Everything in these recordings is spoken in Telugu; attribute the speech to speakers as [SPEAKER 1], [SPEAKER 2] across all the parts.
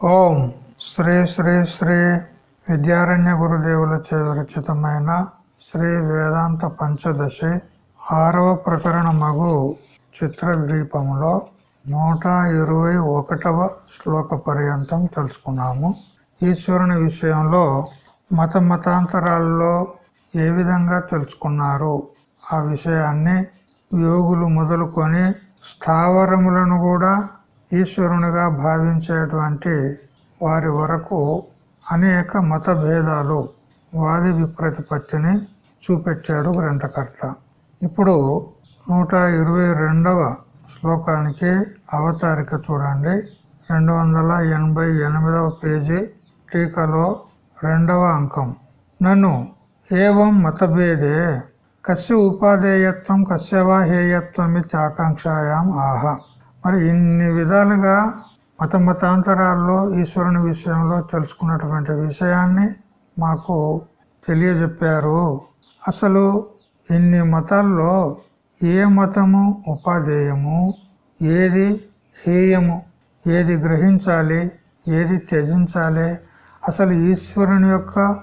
[SPEAKER 1] ఓం శ్రీ శ్రీ శ్రీ విద్యారణ్య గురుదేవుల విరచితమైన శ్రీ వేదాంత పంచదశి ఆరవ ప్రకరణ మగు చిత్రద్వీపంలో నూట ఇరవై ఒకటవ శ్లోక పర్యంతం తెలుసుకున్నాము. ఈశ్వరుని విషయంలో మత మతాంతరాల్లో ఏ విధంగా తెలుసుకున్నారు? ఆ విషయాన్ని యోగులు మొదలుకొని స్థావరములను కూడా ఈశ్వరునిగా భావించేటువంటి వారి వరకు అనేక మత భేదాలు వాది విప్రతిపత్తిని చూపెట్టాడు గ్రంథకర్త. ఇప్పుడు నూట ఇరవై రెండవ శ్లోకానికి అవతారిక చూడండి. రెండు వందల ఎనభై ఎనిమిదవ పేజీ టీకాలో రెండవ అంకం. నన్ను ఏవం మతభేదే కస్య ఉపాధేయత్వం కస్యవా హేయత్వం ఆకాంక్షాయాం ఆహా. మరి ఇన్ని విధాలుగా మత మతాంతరాల్లో ఈశ్వరుని విషయంలో తెలుసుకున్నటువంటి విషయాన్ని మాకు తెలియజెప్పారు. అసలు ఇన్ని మతాల్లో ఏ మతము ఉపాధేయము? ఏది హేయము? ఏది గ్రహించాలి? ఏది త్యజించాలి? అసలు ఈశ్వరుని యొక్క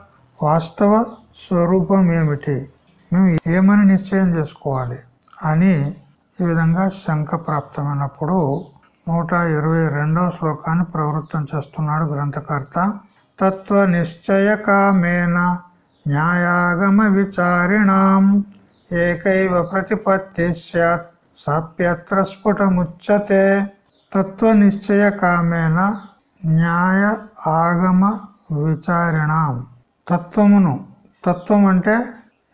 [SPEAKER 1] వాస్తవ స్వరూపం ఏమిటి? మేము ఏమని నిశ్చయం చేసుకోవాలి? అని ఈ విధంగా శంక ప్రాప్తమైనప్పుడు నూట ఇరవై రెండవ శ్లోకాన్ని ప్రవృత్తం చేస్తున్నాడు గ్రంథకర్త. తత్వ నిశ్చయ కామేన న్యాయాగమ విచారిణాం. ఏకైవ ప్రతిపత్తి సత్ సాప్యత్ర స్ఫుటముచ్యతే. తత్వ నిశ్చయ కామేన న్యాయ ఆగమ విచారిణాం. తత్వమును తత్వం అంటే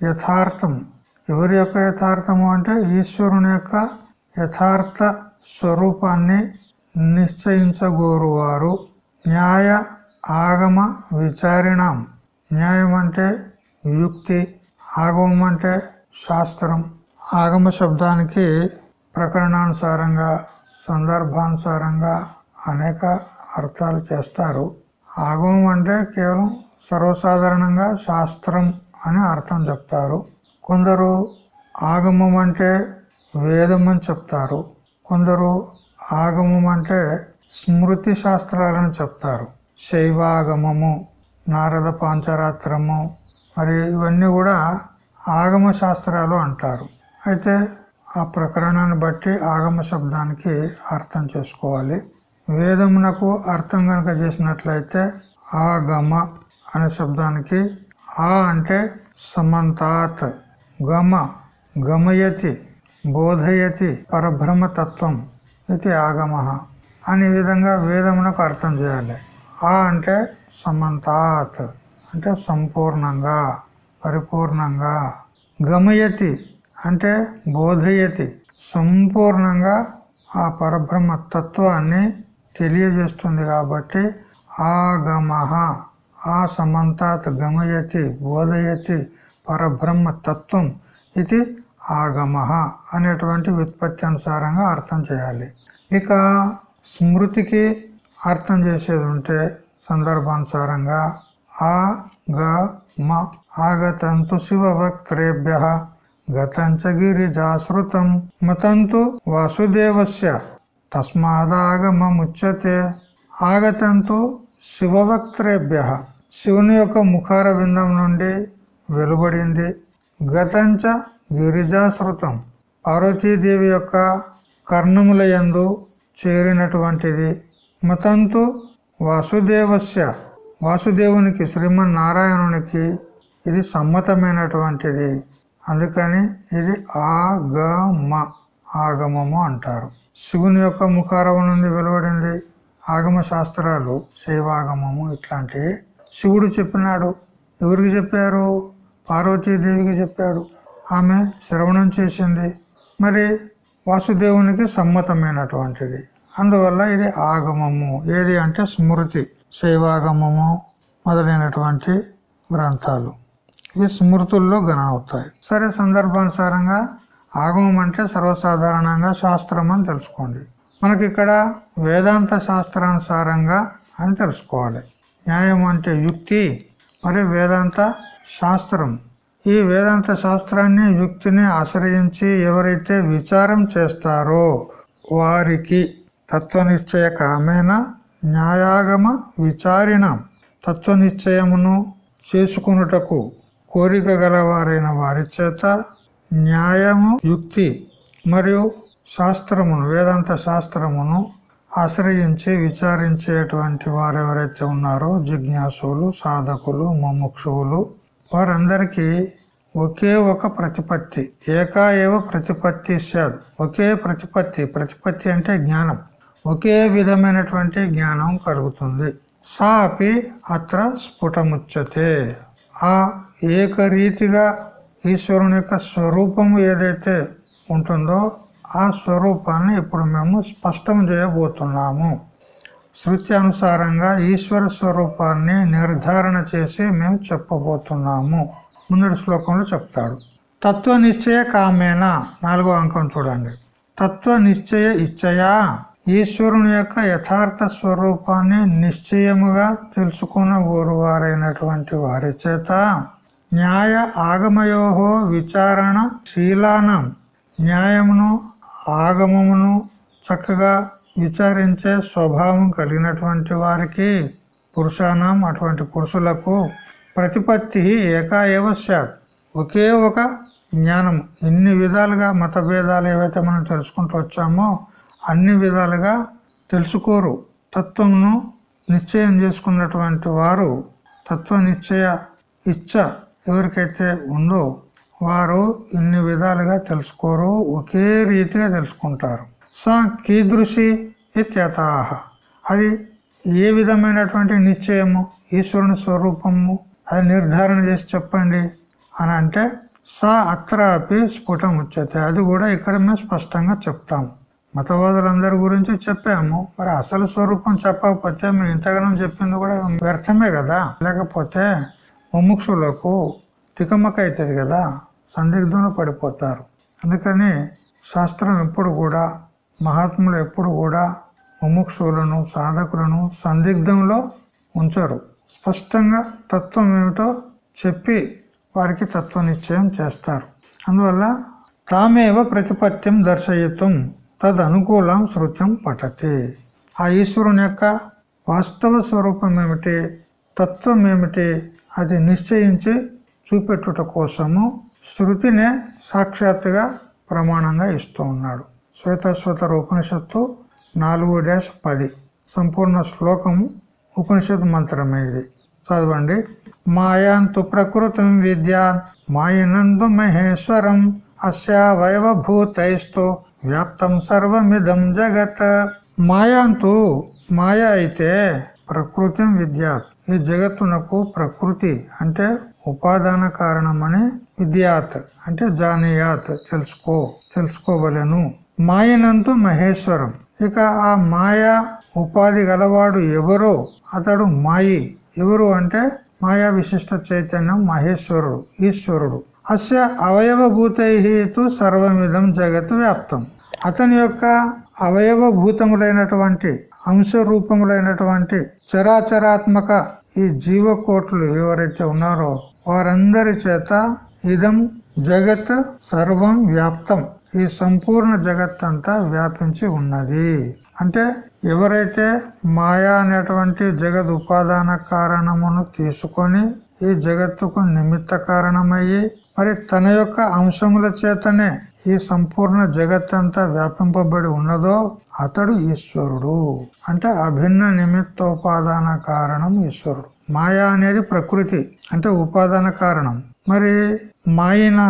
[SPEAKER 1] యథార్థం ఎవరి యొక్క యథార్థము అంటే ఈశ్వరుని యొక్క యథార్థ స్వరూపాన్ని నిశ్చయించగోరువారు. న్యాయ ఆగమ విచారిణం. న్యాయం అంటే యుక్తి ఆగమం అంటే శాస్త్రం. ఆగమ శబ్దానికి ప్రకరణానుసారంగా సందర్భానుసారంగా అనేక అర్థాలు చేస్తారు. ఆగమం అంటే కేవలం సర్వసాధారణంగా శాస్త్రం అని అర్థం చెప్తారు. కొందరు ఆగమం అంటే వేదం అని చెప్తారు. కొందరు ఆగమం అంటే స్మృతి శాస్త్రాలను చెప్తారు. శైవాగమము నారద పాంచరాత్రము మరి ఇవన్నీ కూడా ఆగమ శాస్త్రాలు అంటారు. అయితే ఆ ప్రకరణాన్ని బట్టి ఆగమ శబ్దానికి అర్థం చేసుకోవాలి. వేదమునకు అర్థం కనుక చేసినట్లయితే ఆగమ అనే శబ్దానికి ఆ అంటే సమంతాత్. గమ గమయతి బోధయతి పరబ్రహ్మతత్వం ఇది ఆగమ. అనే విధంగా వేదమునకు అర్థం చేయాలి. ఆ అంటే సమంతాత్ అంటే సంపూర్ణంగా పరిపూర్ణంగా. గమయతి అంటే బోధయతి సంపూర్ణంగా ఆ పరబ్రహ్మ తత్వాన్ని తెలియజేస్తుంది కాబట్టి ఆగమ. ఆ సమంతాత్ గమయతి బోధయతి పరబ్రహ్మ తత్వం ఇది ఆగమ అనేటువంటి వ్యుత్పత్తి అనుసారంగా అర్థం చేయాలి. ఇక స్మృతికి అర్థం చేసేది ఉంటే సందర్భానుసారంగా ఆ గ మ ఆగతంతు శివభక్త్రేభ్య గతంచ గిరిజాశ్రుతం మతంతు వాసుదేవస్య తస్మాదాగమముచ్యతే ఆగతంతు శివభక్త్రేభ్య. శివుని యొక్క ముఖార బిందం నుండి వెలువడింది. గతంచ గిరిజాశ్రుతం పార్వతీదేవి యొక్క కర్ణముల యందు చేరినటువంటిది. మతంతు వాసుదేవస్య వాసుదేవునికి శ్రీమన్నారాయణునికి ఇది సమ్మతమైనటువంటిది. అందుకని ఇది ఆగమ ఆగమము అంటారు. శివుని యొక్క ముఖారవనుంది వెలువడింది. ఆగమ శాస్త్రాలు శైవాగమము ఇట్లాంటివి. శివుడు చెప్పినాడు. ఎవరికి చెప్పారు? పార్వతీదేవికి చెప్పాడు ఆమె శ్రవణం చేసింది. మరి వాసుదేవునికి సమ్మతమైనటువంటిది. అందువల్ల ఇది ఆగమము. ఏది అంటే స్మృతి శైవాగమము మొదలైనటువంటి గ్రంథాలు. ఇవి స్మృతుల్లో గణనవుతాయి. సరే సందర్భానుసారంగా ఆగమం అంటే సర్వసాధారణంగా శాస్త్రం అని తెలుసుకోండి. మనకి ఇక్కడ వేదాంత శాస్త్రానుసారంగా అని తెలుసుకోవాలి. న్యాయం అంటే యుక్తి మరి వేదాంత శాస్త్రం. ఈ వేదాంత శాస్త్రాన్ని యుక్తిని ఆశ్రయించి ఎవరైతే విచారం చేస్తారో వారికి తత్వనిశ్చయ కామేన న్యాయాగమ విచారిణ. తత్వనిశ్చయమును చేసుకున్నటకు కోరిక గలవారైన వారి చేత న్యాయము యుక్తి మరియు శాస్త్రమును వేదాంత శాస్త్రమును ఆశ్రయించి విచారించేటువంటి వారు ఎవరైతే ఉన్నారో జిజ్ఞాసులు సాధకులు ముముక్షువులు వారందరికీ ఒకే ఒక ప్రతిపత్తి ఏకా ఏవ ప్రతిపత్తి సాద్ ఒకే ప్రతిపత్తి ప్రతిపత్తి అంటే జ్ఞానం. ఒకే విధమైనటువంటి జ్ఞానం కలుగుతుంది. సా అపి అత్ర స్ఫుటముచ్చతే ఆ ఏకరీతిగా ఈశ్వరుని యొక్క స్వరూపము ఏదైతే ఉంటుందో ఆ స్వరూపాన్ని ఇప్పుడు మేము స్పష్టం చేయబోతున్నాము. శృత్యానుసారంగా ఈశ్వర స్వరూపాన్ని నిర్ధారణ చేసి మేము చెప్పబోతున్నాము. ముందటి శ్లోకంలో చెప్తాడు. తత్వ నిశ్చయ కామేనా నాలుగో అంకం చూడండి. తత్వ నిశ్చయ ఇచ్చయా? ఈశ్వరుని యొక్క యథార్థ స్వరూపాన్ని నిశ్చయముగా తెలుసుకున్న వారైనటువంటి వారి చేత న్యాయ ఆగమయోహో విచారణ శీలానం. న్యాయమును ఆగమమును చక్కగా విచారించే స్వభావం కలిగినటువంటి వారికి పురుషానం అటువంటి పురుషులకు ప్రతిపత్తి ఏకా ఏవ ఒకే ఒక జ్ఞానం. ఇన్ని విధాలుగా మత భేదాలు ఏవైతే మనం తెలుసుకుంటూ వచ్చామో అన్ని విధాలుగా తెలుసుకోరు. తత్వంను నిశ్చయం చేసుకున్నటువంటి వారు తత్వ నిశ్చయ ఇచ్చ ఎవరికైతే ఉందో వారు ఇన్ని విధాలుగా తెలుసుకోరు ఒకే రీతిగా తెలుసుకుంటారు. స కీదృశి ఇత్యతాహ అది ఏ విధమైనటువంటి నిశ్చయము? ఈశ్వరుని స్వరూపము. అది నిర్ధారణ చేసి చెప్పండి అని అంటే సా అత్రాపి స్ఫుటం ఉచ్యతే అది కూడా ఇక్కడ మేము స్పష్టంగా చెప్తాము మతవాదులందరి గురించి చెప్పాము. మరి అసలు స్వరూపం చెప్పకపోతే మేము ఇంతగానం చెప్పింది కూడా వ్యర్థమే కదా? లేకపోతే ముముక్షులకు తికమక అవుతుంది కదా? సందిగ్ధంలో పడిపోతారు. అందుకని శాస్త్రం ఎప్పుడు కూడా మహాత్ములు ఎప్పుడు కూడా ముముక్షువులను సాధకులను సందిగ్ధంలో ఉంచరు. స్పష్టంగా తత్వం ఏమిటో చెప్పి వారికి తత్వ నిశ్చయం చేస్తారు. అందువల్ల తామేవ ప్రతిపత్యం దర్శయితం తదనుకూలం శృత్యం పఠతి. ఆ ఈశ్వరుని యొక్క వాస్తవ స్వరూపం ఏమిటి తత్వం ఏమిటి అది నిశ్చయించి చూపెట్టుట కోసము శృతినే సాక్షాత్తుగా ప్రమాణంగా ఇస్తూ ఉన్నాడు. శ్వేతశ్వతర ఉపనిషత్తు నాలుగు డ్యాష్ పది. సంపూర్ణ శ్లోకం ఉపనిషత్ మంత్రమే ఇది. చదవండి. మాయాంతు ప్రకృతం విద్యా మాయనందు మహేశ్వరం అస్యావయవభూతైస్తు వ్యాప్తం సర్వమిదం జగత్. మాయాంతు మాయ అయితే ప్రకృతి విద్యా ఈ జగత్తునకు ప్రకృతి అంటే ఉపాదాన కారణమని విద్యాత్ అంటే జానీయాత్. తెలుసుకో. తెలుసుకోవలను. మాయనంతు మహేశ్వరం. ఇక ఆ మాయ ఉపాధి గలవాడు ఎవరో అతడు మాయి. ఎవరు అంటే మాయా విశిష్ట చైతన్యం మహేశ్వరుడు ఈశ్వరుడు. అస్య అవయవభూతైతు సర్వమిదం జగత్ వ్యాప్తం. అతని యొక్క అవయవభూతములైనటువంటి అంశ రూపములైనటువంటి చరాచరాత్మక ఈ జీవకోట్లు ఎవరైతే ఉన్నారో వారందరి చేత ఇదం జగత్ సర్వం వ్యాప్తం. ఈ సంపూర్ణ జగత్తంతా వ్యాపించి ఉన్నది. అంటే ఎవరైతే మాయా అనేటువంటి జగత్ ఉపాదాన కారణమును తీసుకొని ఈ జగత్తుకు నిమిత్త కారణమయ్యి మరి తన యొక్క అంశముల చేతనే ఈ సంపూర్ణ జగత్ అంతా వ్యాపింపబడి ఉన్నదో అతడు ఈశ్వరుడు. అంటే అభిన్న నిమిత్తోపాదాన కారణం ఈశ్వరుడు. మాయా అనేది ప్రకృతి అంటే ఉపాదాన కారణం. మరి మాయిన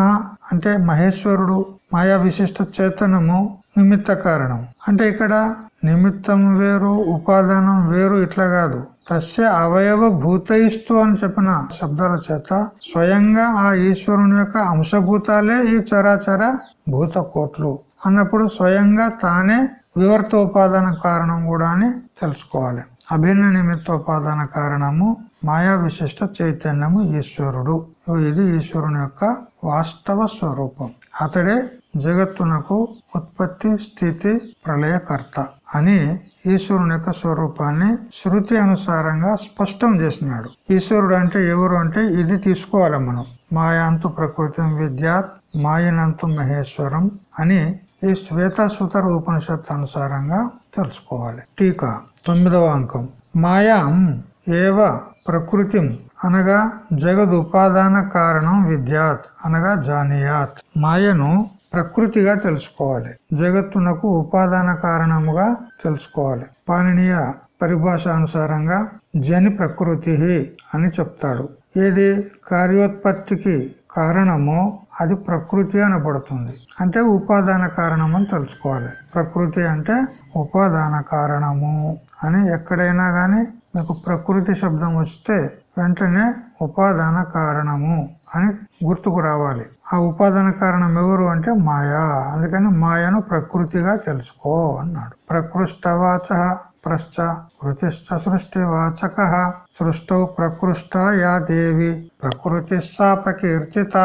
[SPEAKER 1] అంటే మహేశ్వరుడు మాయా విశిష్ట చేతనము నిమిత్త కారణం. అంటే ఇక్కడ నిమిత్తం వేరు ఉపాదానం వేరు ఇట్లా కాదు. తస్య అవయవ భూతయిస్తు అని చెప్పిన శబ్దాల చేత స్వయంగా ఆ ఈశ్వరుని యొక్క అంశభూతాలే ఈ చరాచర భూత కోట్లు అన్నప్పుడు స్వయంగా తానే వివర్తోపాదాన కారణం కూడా అని తెలుసుకోవాలి. అభిన్న నిమిత్తోపాదాన కారణము మాయా విశిష్ట చైతన్యము ఈశ్వరుడు. ఇది ఈశ్వరుని యొక్క వాస్తవ స్వరూపం. అతడే జగత్తునకు ఉత్పత్తి స్థితి ప్రళయకర్త అని ఈశ్వరుని యొక్క స్వరూపాన్ని శృతి అనుసారంగా స్పష్టం చేసినాడు. ఈశ్వరుడు అంటే ఎవరు అంటే ఇది తీసుకోవాలి మనం. మాయాంతు ప్రకృతి విద్యాత్ మాయనంతు మహేశ్వరం అని ఈ శ్వేతసుతర ఉపనిషత్తు అనుసారంగా తెలుసుకోవాలి. టీకా తొమ్మిదవ అంకం. మాయాం ఏవ ప్రకృతిం అనగా జగదుపాదాన కారణం విద్యాత్ అనగా జానియాత్. మాయను ప్రకృతిగా తెలుసుకోవాలి. జగత్తునకు ఉపాదాన కారణముగా తెలుసుకోవాలి. పాణనీయ పరిభాష అనుసారంగా జని ప్రకృతి అని చెప్తాడు. ఏది కార్యోత్పత్తికి కారణమో అది ప్రకృతి అనబడుతుంది. అంటే ఉపాదాన కారణం అని తెలుసుకోవాలి. ప్రకృతి అంటే ఉపాదాన కారణము అని ఎక్కడైనా గాని మీకు ప్రకృతి శబ్దం వస్తే వెంటనే ఉపాదాన కారణము అని గుర్తుకు రావాలి. ఆ ఉపాదాన కారణం ఎవరు అంటే మాయా. అందుకని మాయను ప్రకృతిగా తెలుసుకో అన్నాడు. ప్రకృష్టవాచ ప్రశ్చ వృతిష్ట సృష్టి వాచక సృష్టౌ ప్రకృష్ట యా దేవి ప్రకృతి సా ప్రకీర్తిత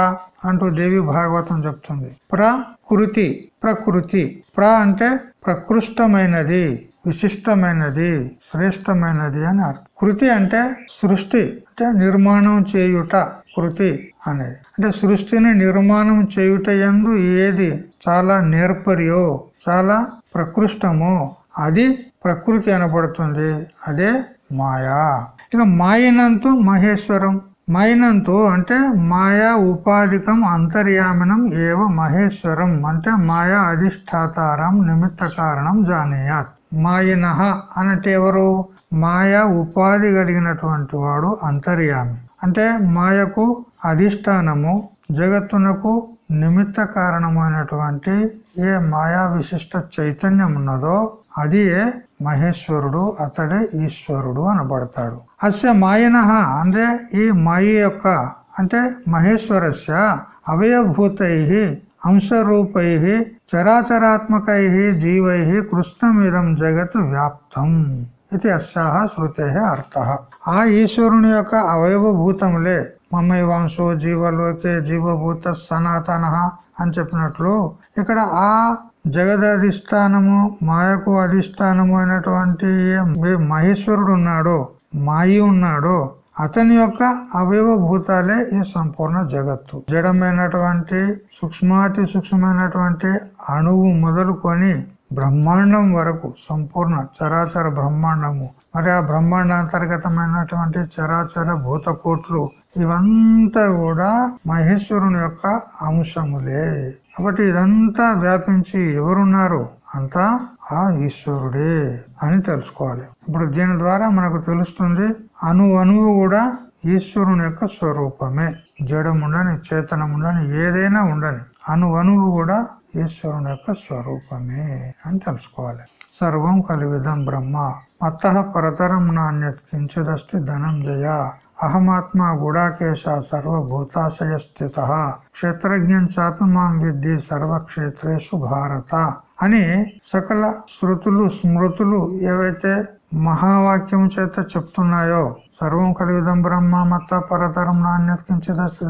[SPEAKER 1] అంటూ దేవి భాగవతం చెప్తుంది. ప్రకృతి ప్రకృతి ప్ర అంటే ప్రకృష్టమైనది. విశిష్టమైనది శ్రేష్టమైనది అని అర్థం. కృతి అంటే సృష్టి అంటే నిర్మాణం చేయుట కృతి అనేది. అంటే సృష్టిని నిర్మాణం చేయుట ఎందు ఏది చాలా నేర్పర్యో చాలా ప్రకృష్టమో అది ప్రకృతి అనబడుతుంది. అదే మాయా. ఇక మాయనంతు మహేశ్వరం. మైనంతు అంటే మాయా ఉపాధికం అంతర్యామినం ఏవ మహేశ్వరం. అంటే మాయా అధిష్టాతారం నిమిత్త కారణం జానీయాత్. మాయినహ అనంటే ఎవరు? మాయా ఉపాధి కలిగినటువంటి వాడు అంతర్యామి. అంటే మాయకు అధిష్టానము జగత్తునకు నిమిత్త కారణమైనటువంటి ఏ మాయా విశిష్ట చైతన్యం ఉన్నదో అది మహేశ్వరుడు అతడే ఈశ్వరుడు అనబడతాడు. అస్య మాయన అంటే ఈ మాయ యొక్క అంటే మహేశ్వరస్య అవయభూతై అంశరూపై చరాచరాత్మకై జీవై కృష్ణమిదం జగత్ వ్యాప్తం ఇది అస్యాహ శృతే అర్థ. ఆ ఈశ్వరుని యొక్క అవయవభూతములే మమైవాంశో జీవలోకే జీవభూత సనాతన అని చెప్పినట్లు ఇక్కడ ఆ జగదధిష్టానము మాయకు అధిష్టానము అయినటువంటి మహేశ్వరుడు ఉన్నాడు మాయి ఉన్నాడు అతని యొక్క అవయవ భూతాలే ఈ సంపూర్ణ జగత్తు. జడమైనటువంటి సూక్ష్మాతి సూక్ష్మమైనటువంటి అణువు మొదలుకొని బ్రహ్మాండం వరకు సంపూర్ణ చరాచర బ్రహ్మాండము. మరి ఆ బ్రహ్మాండాంతర్గతమైనటువంటి చరాచర భూతకోట్లు ఇవంతా కూడా మహేశ్వరుని యొక్క అంశములే. కాబట్టి ఇదంతా వ్యాపించి ఎవరున్నారు? అంతా ఆ ఈశ్వరుడే అని తెలుసుకోవాలి. ఇప్పుడు దీని ద్వారా మనకు తెలుస్తుంది అణు అణువు కూడా ఈశ్వరుని యొక్క స్వరూపమే. జడముండని చేతనముండని ఏదైనా ఉండని అణు అణువు కూడా ఈశ్వరుని యొక్క స్వరూపమే అని తెలుసుకోవాలి. సర్వం కలివిధం బ్రహ్మ. మత్త పరతరం నాణ్యత్ కించిదస్తి ధనంజయ అహమాత్మా గుడాకేశ సర్వభూతాశయ స్థిత క్షేత్రజ్ఞం చాపి మాం విద్ది సర్వక్షేత్రేషు భారత అని సకల శృతులు స్మృతులు ఏవైతే మహావాక్యం చేత చెప్తున్నాయో సర్వం కలివిధం బ్రహ్మ మత్త పరతరం నాణ్యత కించిదస్తి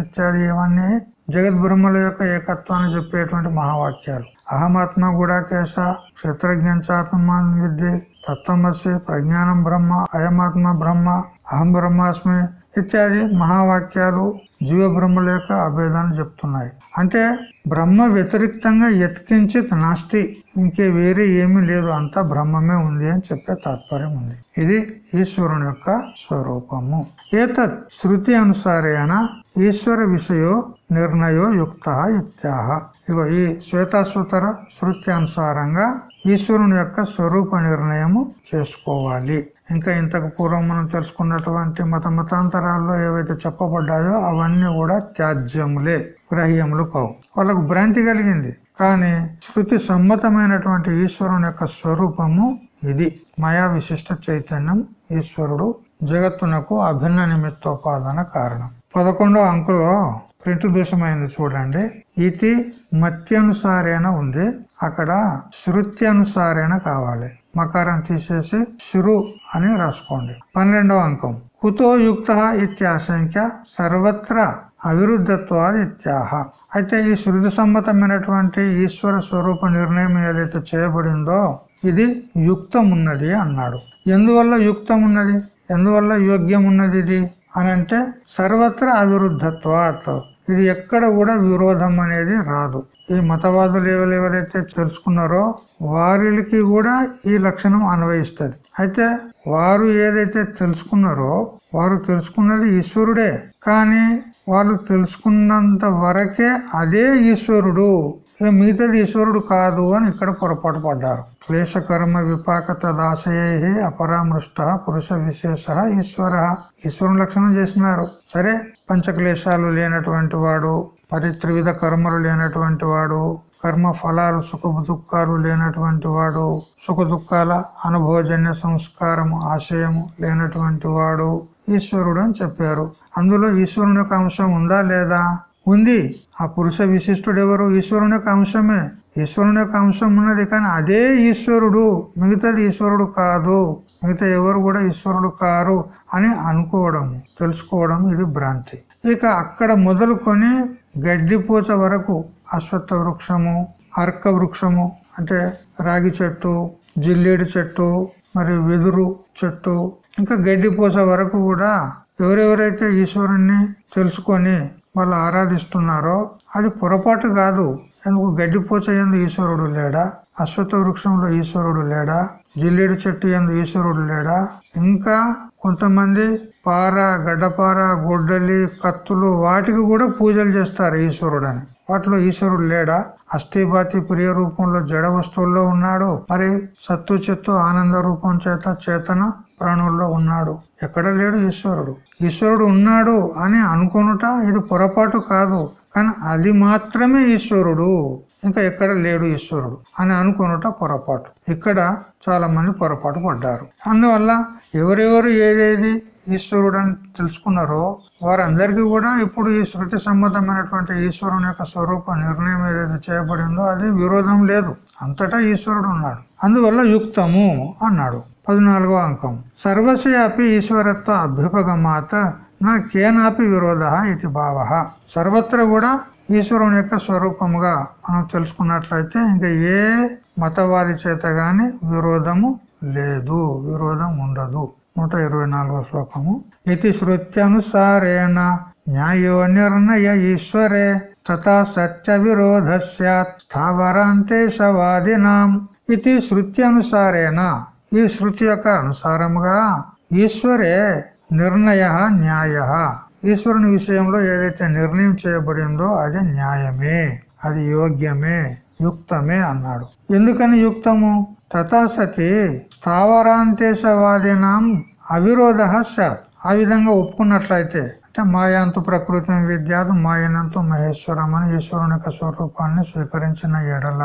[SPEAKER 1] ఇత్యాది ఇవన్నీ జగద్బ్రహ్మల యొక్క ఏకత్వాన్ని చెప్పేటువంటి మహావాక్యాలు. అహమాత్మ గుడాకేశ కేశ చాపమాన్ విద్య తత్వమసి ప్రజ్ఞానం బ్రహ్మ అయమాత్మ బ్రహ్మ అహం బ్రహ్మాస్మి ఇత్యాది మహావాక్యాలు జీవ బ్రహ్మల యొక్క అభేదాన్ని చెప్తున్నాయి. అంటే బ్రహ్మ వ్యతిరిక్తంగా ఎత్కించిత్ నాస్తి. ఇంకే వేరే ఏమీ లేదు. అంతా బ్రహ్మమే ఉంది అని చెప్పే తాత్పర్యం ఉంది. ఇది ఈశ్వరుని యొక్క స్వరూపము. ఏతత్ శృతి అనుసారేణ ఈశ్వర విషయో నిర్ణయో యుక్త ఇత్యాహ. ఇగో ఈ శ్వేతాశ్వతర శృతి అనుసారంగా ఈశ్వరుని యొక్క స్వరూప నిర్ణయము చేసుకోవాలి. ఇంకా ఇంతకు పూర్వం మనం తెలుసుకున్నటువంటి మత మతాంతరాల్లో ఏవైతే చెప్పబడ్డాయో అవన్నీ కూడా త్యాజ్యములే గ్రహ్యములు కావు. వాళ్ళకు భ్రాంతి కలిగింది. కానీ శృతి సమ్మతమైనటువంటి ఈశ్వరుని యొక్క స్వరూపము ఇది. మాయా విశిష్ట చైతన్యం ఈశ్వరుడు జగత్తునకు అభిన్న నిమిత్తోపాదన కారణం. పదకొండో అంకులో ప్రింట్ దోషమైంది చూడండి. ఇది మత్యనుసారేణ ఉంది. అక్కడ శృత్యనుసారేణ కావాలి. మకారం తీసేసి శురు అని రాసుకోండి. పన్నెండవ అంకం. కుతో యుక్త ఇత్యాశంఖ్య సర్వత్ర అవిరుద్ధత్వాది ఇత్యాహ. అయితే ఈ శృతి సమ్మతమైనటువంటి ఈశ్వర స్వరూప నిర్ణయం ఏదైతే చేయబడిందో ఇది యుక్తం ఉన్నది అన్నాడు. ఎందువల్ల యుక్తం ఉన్నది ఎందువల్ల యోగ్యం ఉన్నది ఇది? అని అంటే సర్వత్ర అవిరుద్ధత్వాత్. ఇది ఎక్కడ కూడా విరోధం అనేది రాదు. ఈ మతవాదులు ఎవరెవరైతే తెలుసుకున్నారో వారికి కూడా ఈ లక్షణం అన్వయిస్తుంది. అయితే వారు ఏదైతే తెలుసుకున్నారో వారు తెలుసుకున్నది ఈశ్వరుడే. కానీ వాళ్ళు తెలుసుకున్నంత వరకే అదే ఈశ్వరుడు. ఇక మిగతాది ఈశ్వరుడు కాదు అని ఇక్కడ పొరపాటు పడ్డారు. క్లేశకర్మ విపాకత దాసయే అపరామృష్ట పురుష విశేష ఈశ్వర. ఈశ్వరుని లక్షణం చేసినారు. సరే పంచక్లేశాలు లేనటువంటి వాడు పరిత్రివిధ కర్మలు లేనటువంటి వాడు కర్మ ఫలాలు సుఖ దుఃఖాలు లేనటువంటి వాడు సుఖ దుఃఖాల అనుభవజన్య సంస్కారము ఆశయము లేనటువంటి వాడు ఈశ్వరుడు అని చెప్పారు. అందులో ఈశ్వరుని యొక్క అంశం ఉందా లేదా? ఉంది. ఆ పురుష విశిష్టుడు ఎవరు ఈశ్వరుని యొక్క అంశమే. ఈశ్వరుని యొక్క అంశం ఉన్నది కానీ అదే ఈశ్వరుడు. మిగతాది ఈశ్వరుడు కాదు. మిగతా ఎవరు కూడా ఈశ్వరుడు కారు అని అనుకోవడం తెలుసుకోవడం ఇది భ్రాంతి. ఇక అక్కడ మొదలుకొని గడ్డిపూచ వరకు అశ్వత్థ వృక్షము అర్క వృక్షము అంటే రాగి చెట్టు జిల్లేడు చెట్టు మరి వెదురు చెట్టు ఇంకా గడ్డిపూస వరకు కూడా ఎవరెవరైతే ఈశ్వరుణ్ణి తెలుసుకొని వాళ్ళు ఆరాధిస్తున్నారో అది పొరపాటు కాదు. ఎందుకు? గడ్డిపోచ ఎందు ఈశ్వరుడు లేడా? అశ్వత్థ వృక్షంలో ఈశ్వరుడు లేడా? జిల్లేడు చెట్టు ఎందు ఈశ్వరుడు లేడా? ఇంకా కొంతమంది పార గడ్డపార గొడ్డలి కత్తులు వాటికి కూడా పూజలు చేస్తారు ఈశ్వరుడని వాటిలో ఈశ్వరుడు లేడా? అస్థిపాతి ప్రియ రూపంలో జడ వస్తువుల్లో ఉన్నాడు. మరి సత్తు చెత్తు ఆనంద రూపం చేత చేతన ప్రాణుల్లో ఉన్నాడు. ఎక్కడ లేడు ఈశ్వరుడు? ఈశ్వరుడు ఉన్నాడు అని అనుకొనుట ఇది పొరపాటు కాదు. కానీ అది మాత్రమే ఈశ్వరుడు. ఇంకా ఎక్కడ లేడు ఈశ్వరుడు అని అనుకొనుట పొరపాటు. ఇక్కడ చాలా మంది పొరపాటు పడ్డారు. అందువల్ల ఎవరెవరు ఏదేది ఈశ్వరుడు అని తెలుసుకున్నారో వారందరికీ కూడా ఇప్పుడు ఈ శృతి సంబంధమైనటువంటి ఈశ్వరుని యొక్క స్వరూప నిర్ణయం ఏదైతే చేయబడిందో అది విరోధం లేదు. అంతటా ఈశ్వరుడు ఉన్నాడు. అందువల్ల యుక్తము అన్నాడు. పద్నాలుగో అంకం. సర్వస్యాపి ఈశ్వరత్వ అభ్యుపగమాత నా కేనాపి విరోధ ఇది భావ. సర్వత్ర కూడా ఈశ్వరుని యొక్క స్వరూపముగా మనం తెలుసుకున్నట్లయితే ఇంకా ఏ మతవాది చేత గాని విరోధము లేదు. విరోధం ఉండదు. నూట ఇరవై నాలుగో శ్లోకము. ఇది శృత్యనుసారేణ న్యాయో నిర్ణయ ఈశ్వరే తథా సత్య విరోధ సత్ స్థావరాంతేశవాదినాం ఇది శృత్యనుసారేణ. ఈ శృతి యొక్క అనుసారముగా ఈశ్వరే నిర్ణయ న్యాయ. ఈశ్వరుని విషయంలో ఏదైతే నిర్ణయం చేయబడిందో అది న్యాయమే అది యోగ్యమే యుక్తమే అన్నాడు. ఎందుకని యుక్తము? తథాసతి స్థావరాంతేశవాదినాం అవిరోధ సత్ ఆ విధంగా ఒప్పుకున్నట్లయితే అంటే మాయాంతు ప్రకృతి విద్యాదు మాయనంతు మహేశ్వరం అని ఈశ్వరుని యొక్క స్వరూపాన్ని స్వీకరించిన ఎడల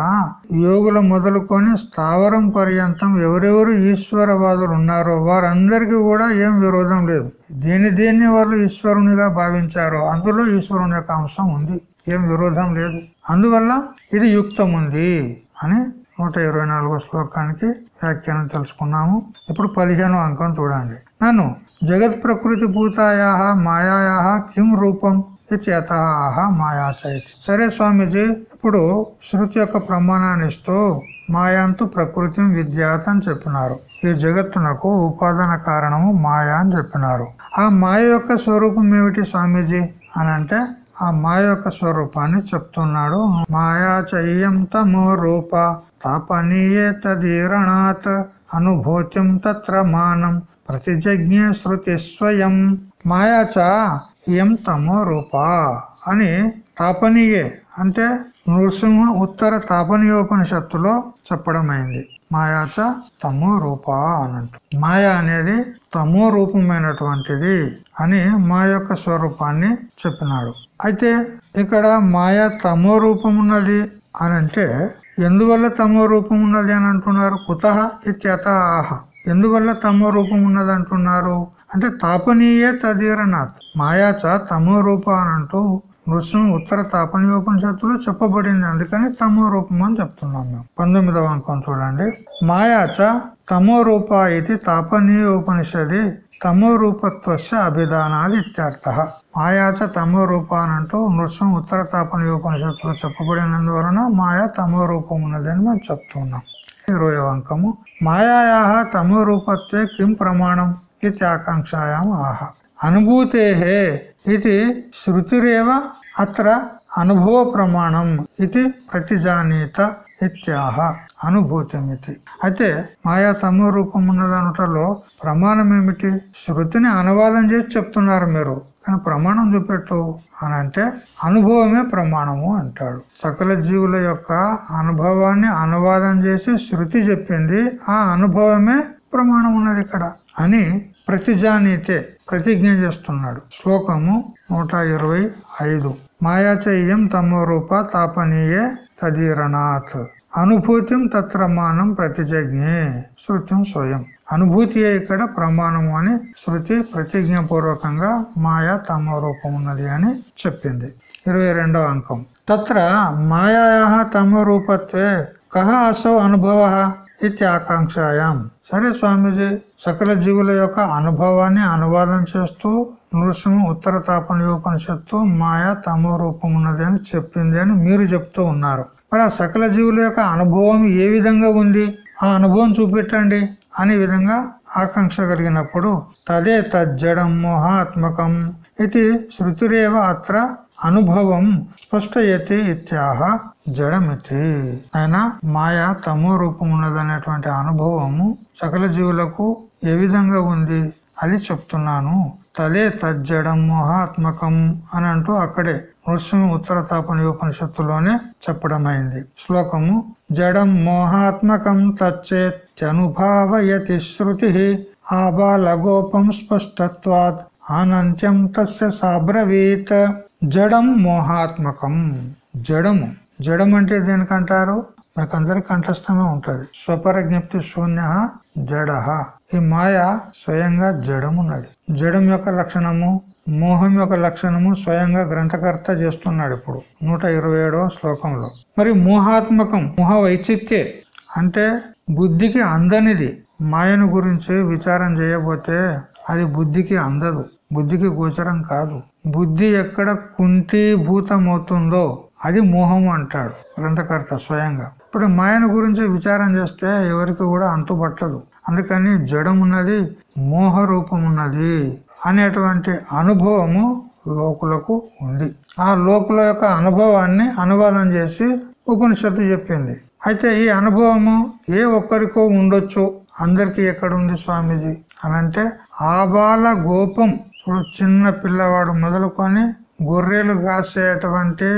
[SPEAKER 1] యోగులు మొదలుకొని స్థావరం పర్యంతం ఎవరెవరు ఈశ్వరవాదులు ఉన్నారో వారందరికీ కూడా ఏం విరోధం లేదు. దీని దీన్ని వాళ్ళు ఈశ్వరునిగా భావించారో. అందులో ఈశ్వరుని యొక్క అంశం ఉంది. ఏం విరోధం లేదు. అందువల్ల ఇది యుక్తం ఉంది అని నూట ఇరవై నాలుగో శ్లోకానికి వ్యాఖ్యానం తెలుసుకున్నాము. ఇప్పుడు పదిహేను అంకం చూడండి. నన్ను జగత్ ప్రకృతి భూతాయా మాయా కిం రూపం ఆహా మాయాచైతి సరే స్వామీజీ ఇప్పుడు శృతి యొక్క ప్రమాణాన్ని ఇస్తూ మాయాంతు ప్రకృతి విద్యాత్ అని చెప్పినారు. ఈ జగత్తునకు ఉపాదాన కారణము మాయా అని చెప్పినారు. ఆ మాయ యొక్క స్వరూపం ఏమిటి స్వామీజీ? అని అంటే ఆ మాయ యొక్క స్వరూపాన్ని చెప్తున్నాడు. మాయా చయ్యం తమో రూప. తాపనీయే తదీరణాత్ అనుభూత్యం తత్ర మానం ప్రతిజజ్ఞే శృతి స్వయం మాయాచ ఇయం తమో రూప అని తాపనీయే అంటే నృసింహ ఉత్తర తాపనీయోపనిషత్తులో చెప్పడమైంది। మాయాచ తమో రూప అనంటు। మాయ అనేది తమో రూపమైనటువంటిది అని మా యొక్క స్వరూపాన్ని చెప్పినాడు। అయితే ఇక్కడ మాయ తమో రూపం ఉన్నది అని అంటే ఎందువల్ల తమో రూపం ఉన్నది అని అంటున్నారు? కుత ఇత్యత ఆహ. ఎందువల్ల తమో రూపం ఉన్నది అంటున్నారు? అంటే తాపనీయే తదీరనాథ్ మాయాచ తమో రూప అని అంటూ నృత్యం ఉత్తర తాపనీయోపనిషత్తులో చెప్పబడింది. అందుకని తమో రూపం అని చెప్తున్నాం మేము. పంతొమ్మిదవ అంకం చూడండి. మాయాచ తమో రూప ఇది తాపనీయోపనిషది తమో రూపత్వస్య అభిధానాది ఇత్యర్థ. మాయాచ తమో రూపానంటూ అనంటూ నృసింహ ఉత్తర తాపనీయోపనిషత్తులో చెప్పబడినందువలన మాయా తమో రూపం ఉన్నదని మేము చెప్తున్నాం. ఇరవై అంకము మాయా తమో రూపత్వే కిం ప్రమాణం ఇది ఆకాంక్షాయాం ఆహ. అనుభూతే ఇది శృతిరేవ అత్ర అనుభవ ప్రమాణం ఇది ప్రతిజానీత ఇత్యాహ అనుభూతమితి. అయితే మాయా తమ రూపం ఉన్నదనుటలో ప్రమాణం ఏమిటి శృతిని అనువాదం చేసి చెప్తున్నారు మీరు. కానీ ప్రమాణం చూపెట్టు అని అంటే అనుభవమే ప్రమాణము అంటాడు. సకల జీవుల యొక్క అనుభవాన్ని అనువాదం చేసి శృతి చెప్పింది. ఆ అనుభవమే ప్రమాణం ఉన్నది ఇక్కడ అని ప్రతిజానీతే ప్రతిజ్ఞ చేస్తున్నాడు. శ్లోకము నూట ఇరవై ఐదు. మాయాచయ్యం తమో రూప తాపనీయే తదీరణాత్. అనుభూతిం తత్రమానం ప్రతిజజ్ఞే శృతం స్వయం. అనుభూతియే ఇక్కడ ప్రమాణము అని శృతి ప్రతిజ్ఞ పూర్వకంగా మాయా తమ రూపం ఉన్నది అని చెప్పింది. ఇరవై రెండవ అంకం. తత్ర మాయా తమ రూపత్వే కహ అసౌ అనుభవ ఇది ఆకాంక్షాయాం. సరే స్వామీజీ సకల జీవుల యొక్క అనుభవాన్ని అనువాదం చేస్తూ నృసింహ ఉత్తర తాపనయోపనిషత్తు మాయా తమో రూపం ఉన్నది అని చెప్పింది అని మీరు చెప్తూ ఉన్నారు. మరి ఆ సకల జీవుల యొక్క అనుభవం ఏ విధంగా ఉంది? ఆ అనుభవం చూపెట్టండి అనే విధంగా ఆకాంక్ష కలిగినప్పుడు తదే తజ్జడం మోహాత్మకం ఇది శృతిరేవ అత్ర అనుభవం స్పష్టయతి ఇత్యాహ జడమితి. ఆయన మాయా తమో రూపం ఉన్నదనేటువంటి అనుభవము సకల జీవులకు ఏ విధంగా ఉంది? అది చెప్తున్నాను. తదే తజ్జడం మోహాత్మకం అని అంటూ అక్కడే నృసింహ ఉత్తర తాపని ఉపనిషత్తులోనే చెప్పడమైంది. శ్లోకము జడం మోహాత్మకం తచ్చేత్యనుభావయతి శృతి ఆబాలగోపం స్పష్టత్వాత్ అనంత్యం తస్య సాబ్రవీత్. జడం మోహాత్మకం. జడము. జడం అంటే దేనికంటారు? మనకందరి కంఠస్థమే ఉంటది. స్వపరజ్ఞప్తి శూన్య జడ. ఈ మాయ స్వయంగా జడమున్నది. జడం యొక్క లక్షణము? మోహం యొక్క లక్షణము స్వయంగా గ్రంథకర్త చేస్తున్నాడు ఇప్పుడు. నూట ఇరవై శ్లోకంలో. మరి మోహాత్మకం మోహ వైచిత్యే అంటే బుద్ధికి అందనిది. మాయను గురించి విచారం చేయబోతే అది బుద్ధికి అందదు. బుద్ధికి గోచరం కాదు. బుద్ధి ఎక్కడ కుంఠీభూతమవుతుందో అది మోహం అంటాడు గ్రంథకర్త స్వయంగా. ఇప్పుడు మాయను గురించి విచారం చేస్తే ఎవరికి కూడా అంతుపట్టదు అందుకని జడమున్నది మోహ రూపమున్నది అనేటువంటి అనుభవము లోకులకు ఉంది. ఆ లోకుల యొక్క అనుభవాన్ని అనువాదం చేసి ఉపనిషత్తు చెప్పింది. అయితే ఈ అనుభవము ఏ ఒక్కరికో ఉండొచ్చు. అందరికీ ఎక్కడుంది స్వామీజీ? అనంటే ఆబాల గోపం ఇప్పుడు చిన్న పిల్లవాడు మొదలుకొని గొర్రెలు కాసేటువంటి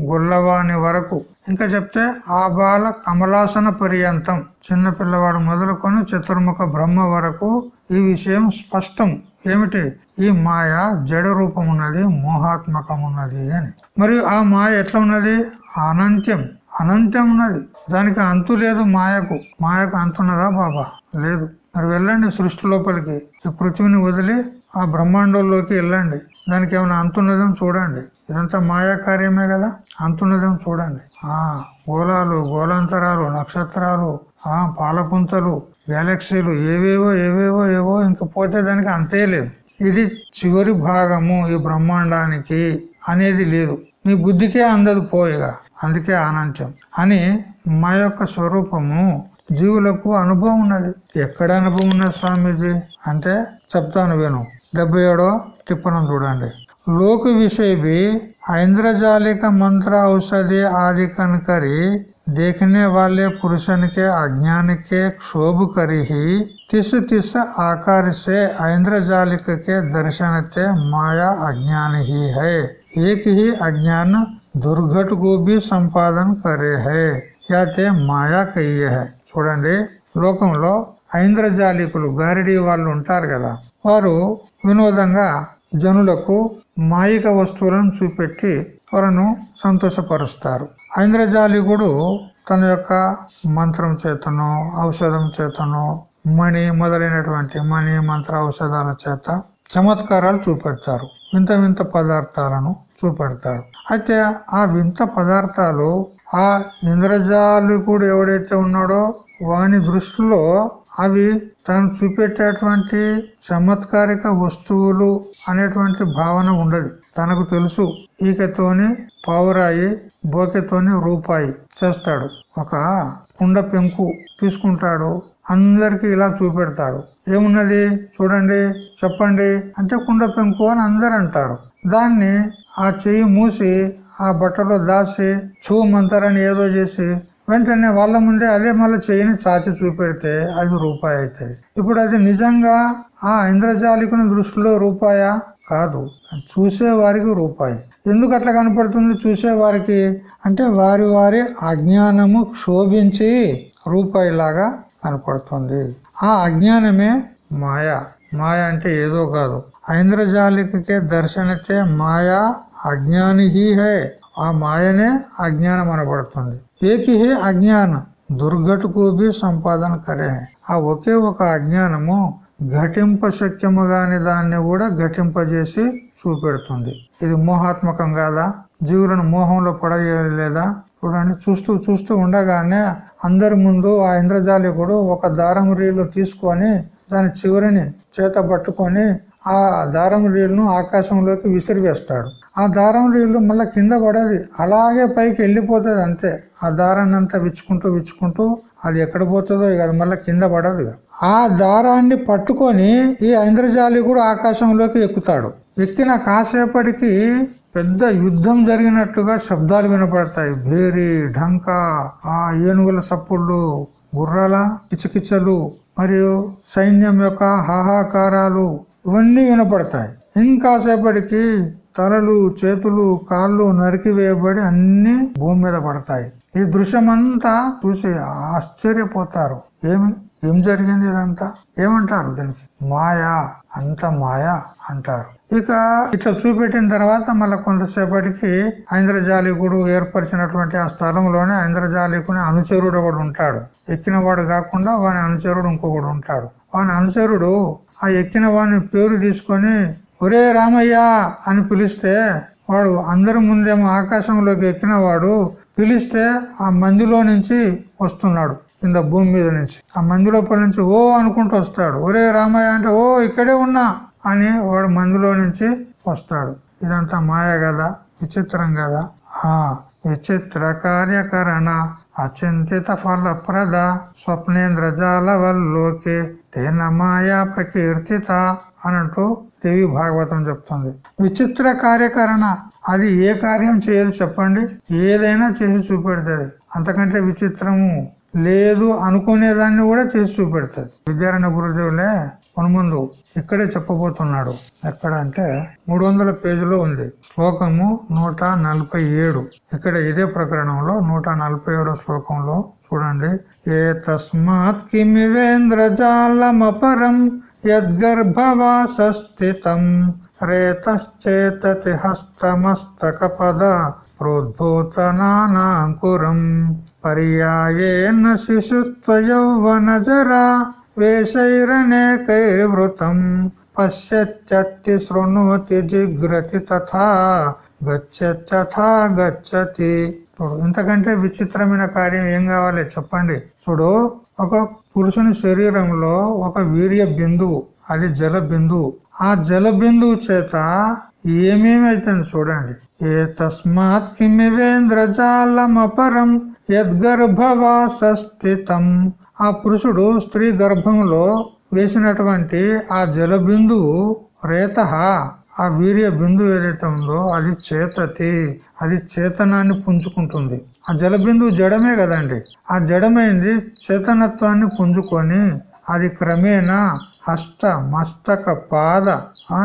[SPEAKER 1] గొల్లవాని వరకు. ఇంకా చెప్తే ఆ బాల కమలాసన పర్యంతం చిన్న పిల్లవాడు మొదలుకొని చతుర్ముఖ బ్రహ్మ వరకు ఈ విషయం స్పష్టం. ఏమిటి? ఈ మాయ జడ రూపం ఉన్నది మోహాత్మకం ఉన్నది అని. మరియు ఆ మాయ ఎట్లా ఉన్నది అనంత్యం. అనంత్యం ఉన్నది. దానికి అంతు లేదు మాయకు. మాయకు అంతున్నదా బాబా? లేదు. మరి వెళ్ళండి సృష్టి లోపలికి. ఈ పృథ్వీని వదిలి ఆ బ్రహ్మాండంలోకి వెళ్ళండి. దానికి ఏమైనా అంతున్నదేమో చూడండి. ఇదంతా మాయా కార్యమే కదా? అంతున్నదేమో చూడండి. ఆ గోళాలు గోళాంతరాలు నక్షత్రాలు ఆ పాలపుంతలు గ్యాలక్సీలు ఏవేవో ఏవేవో ఏవో ఇంక పోతే దానికి అంతే లేదు. ఇది చివరి భాగము ఈ బ్రహ్మాండానికి అనేది లేదు. నీ బుద్ధికే అందదు పోయిగా. అందుకే అనంతం అని మా యొక్క స్వరూపము జీవులకు అనుభవం ఉన్నది. ఎక్కడ అనుభవం ఉన్నది స్వామీజీ? అంటే చెప్తాను విను. డెబ్బై ఏడో తిప్పనం చూడండి. లోక విషయవి ఐంద్రజాలిక మంత్ర ఔషధి ఆది కనుకరి देखने वाले पुरुषन के अज्ञान के क्षोभ करी ही तिस तिस आकार से ऐन्द्रजालिक के दर्शन ते माया अज्ञान ही है एक ही अज्ञान दुर्घट को भी संपादन करे है या ते माया कही है చూడండి లోకంలో ఐంద్రజాలికులు గారిడి వాళ్ళు ఉంటారు కదా వారు వినోదంగా జనులకు మాయిక వస్తువులను చూపెట్టి వారిను సంతోషపరుస్తారు. ఐంద్రజాలికుడు తన యొక్క మంత్రం చేతను ఔషధం చేతను మణి మొదలైనటువంటి మణి మంత్ర ఔషధాల చేత చమత్కారాలు చూపెడతారు. వింత వింత పదార్థాలను చూపెడతాడు అయితే ఆ వింత పదార్థాలు ఆ ఇంద్రజాలికుడు ఎవడైతే ఉన్నాడో వాని దృష్టిలో అవి తను చూపెట్టేటువంటి చమత్కారిక వస్తువులు అనేటువంటి భావన ఉండదు. తనకు తెలుసు ఈకతోని పావురాయి బోకెతోని రూపాయి చేస్తాడు. ఒక కుండ పెంకు తీసుకుంటాడు. అందరికి ఇలా చూపెడతాడు. ఏమున్నది? చూడండి చెప్పండి అంటే కుండ పెంకు అని అందరు అంటారు దాన్ని ఆ చెయ్యి మూసి ఆ బట్టలో దాసి చూమంతరని ఏదో చేసి వెంటనే వాళ్ళ ముందే అదే మళ్ళీ చేయని చాచి చూపెడితే అది రూపాయి అవుతుంది ఇప్పుడు అది నిజంగా ఆ ఇంద్రజాలికుని దృష్టిలో రూపాయా? కాదు. చూసేవారికి రూపాయి. ఎందుకు అట్లా కనపడుతుంది చూసేవారికి? అంటే వారి వారి అజ్ఞానము క్షోభించి రూపాయిలాగా కనపడుతుంది. ఆ అజ్ఞానమే మాయా. మాయ అంటే ఏదో కాదు. ఐంద్రజాలికే దర్శనతే మాయా అజ్ఞాని హే. ఆ మాయనే అజ్ఞానం అనబడుతుంది. ఏకి అజ్ఞానం. దుర్ఘటకు సంపాదన కరే ఆ ఒకే ఒక అజ్ఞానము ఘటింప శక్యము గాని దాన్ని కూడా ఘటింపజేసి చూపెడుతుంది. ఇది మోహాత్మకం కాదా? జీవులను మోహంలో పడలేదా చూడండి చూస్తూ చూస్తూ ఉండగానే అందరి ముందు ఆ ఇంద్రజాలికుడు ఒక దారం రీలు తీసుకొని దాని చివరిని చేత పట్టుకొని ఆ దారం రీలును ఆకాశంలోకి విసిరివేస్తాడు. ఆ దారం ఇల్లు మళ్ళీ కింద పడది. అలాగే పైకి వెళ్ళిపోతుంది అంతే. ఆ దారాన్ని అంతా విచ్చుకుంటూ విచ్చుకుంటూ అది ఎక్కడ పోతుందో ఇక అది మళ్ళీ కింద పడదు ఆ దారాన్ని పట్టుకొని ఈ ఇంద్రజాలి కూడా ఆకాశంలోకి ఎక్కుతాడు. ఎక్కిన కాసేపటికి పెద్ద యుద్ధం జరిగినట్టుగా శబ్దాలు వినపడతాయి. భేరి ఢంక ఆ ఏనుగుల సప్పుళ్ళు గుర్రాల కిచకిచలు మరియు సైన్యం యొక్క హాహాకారాలు ఇవన్నీ వినపడతాయి. ఇంకాసేపటికి తలలు చేతులు కాళ్ళు నరికి వేయబడి అన్ని భూమి మీద పడతాయి. ఈ దృశ్యం అంతా చూసి ఆశ్చర్యపోతారు. ఏమి ఏం జరిగింది ఇదంతా? ఏమంటారు దీనికి? మాయా అంత మాయా అంటారు. ఇక ఇట్లా చూపెట్టిన తర్వాత మళ్ళీ కొంతసేపటికి ఐంద్రజాలికుడు ఏర్పరిచినటువంటి ఆ స్థలంలోనే ఐంద్రజాలికుని అనుచరుడు ఒకడు ఉంటాడు. ఎక్కిన వాడు కాకుండా వాని అనుచరుడు ఇంకొకడు ఉంటాడు. వాని అనుచరుడు ఆ ఎక్కిన వాని పేరు తీసుకొని ఒరే రామయ్య అని పిలిస్తే వాడు అందరి ముందేమో ఆకాశంలోకి ఎక్కిన వాడు పిలిస్తే ఆ మందిలో నుంచి వస్తున్నాడు కింద భూమి మీద నుంచి. ఆ మంది లోపల నుంచి ఓ అనుకుంటూ వస్తాడు. ఒరే రామయ్య అంటే ఓ ఇక్కడే ఉన్నా అని వాడు మందిలో నుంచి వస్తాడు. ఇదంతా మాయ కదా విచిత్రం కదా ఆ విచిత్ర కార్యకరణ అచింతిత ఫలప్రద స్వప్నేంద్రజాల వల్లోకి తేన మాయా ప్రకీర్తిత అనంటూ దేవి భాగవతం చెప్తుంది. విచిత్ర కార్యకరణ. అది ఏ కార్యం చేయదు చెప్పండి. ఏదైనా చేసి చూపెడుతుంది. అంతకంటే విచిత్రము లేదు అనుకునేదాన్ని కూడా చేసి చూపెడుతుంది. విద్యారాయణ గురుదేవులే మునుముందు ఇక్కడే చెప్పబోతున్నాడు. ఎక్కడ అంటే మూడు వందల పేజీలో ఉంది. శ్లోకము నూట నలభై ఏడు. ఇక్కడ ఇదే ప్రకరణంలో నూట నలభై ఏడో శ్లోకంలో చూడండి. ఏ తస్మాత్ కిమివేంద్రజాలమపరం యద్గర్భవాసస్థితం రేతశ్చేతతి హస్తమస్తక పద ప్రోద్భూతనానాంకురం పర్యాయేన శిశుత్వయౌవనజరా వేషైరనేకైర్వృతం పశ్యత్యత్తి శృణోతి జిగ్రతి తథా గచ్చత్యథా గచ్చతి చూడు ఇంతకంటే విచిత్రమైన కార్యం ఏం కావాలి? చెప్పండి. చూడు ఒక పురుషుని శరీరంలో ఒక వీర్య బిందువు అది జల బిందువు. ఆ జల బిందువు చేత ఏమేమి అవుతుంది చూడండి. ఏ తస్మాత్ కిమివేంద్రజాలమపరం యద్గర్భవాసస్థితం ఆ పురుషుడు స్త్రీ గర్భంలో వేసినటువంటి ఆ జల బిందువు రేత ఆ వీర్య బిందువు ఏదైతే ఉందో అది చేతతి అది చేతనాన్ని పుంజుకుంటుంది. ఆ జల బిందువు జడమే కదండి. ఆ జడమైంది చేతనత్వాన్ని పుంజుకొని అది క్రమేణా హస్త మస్తక పాద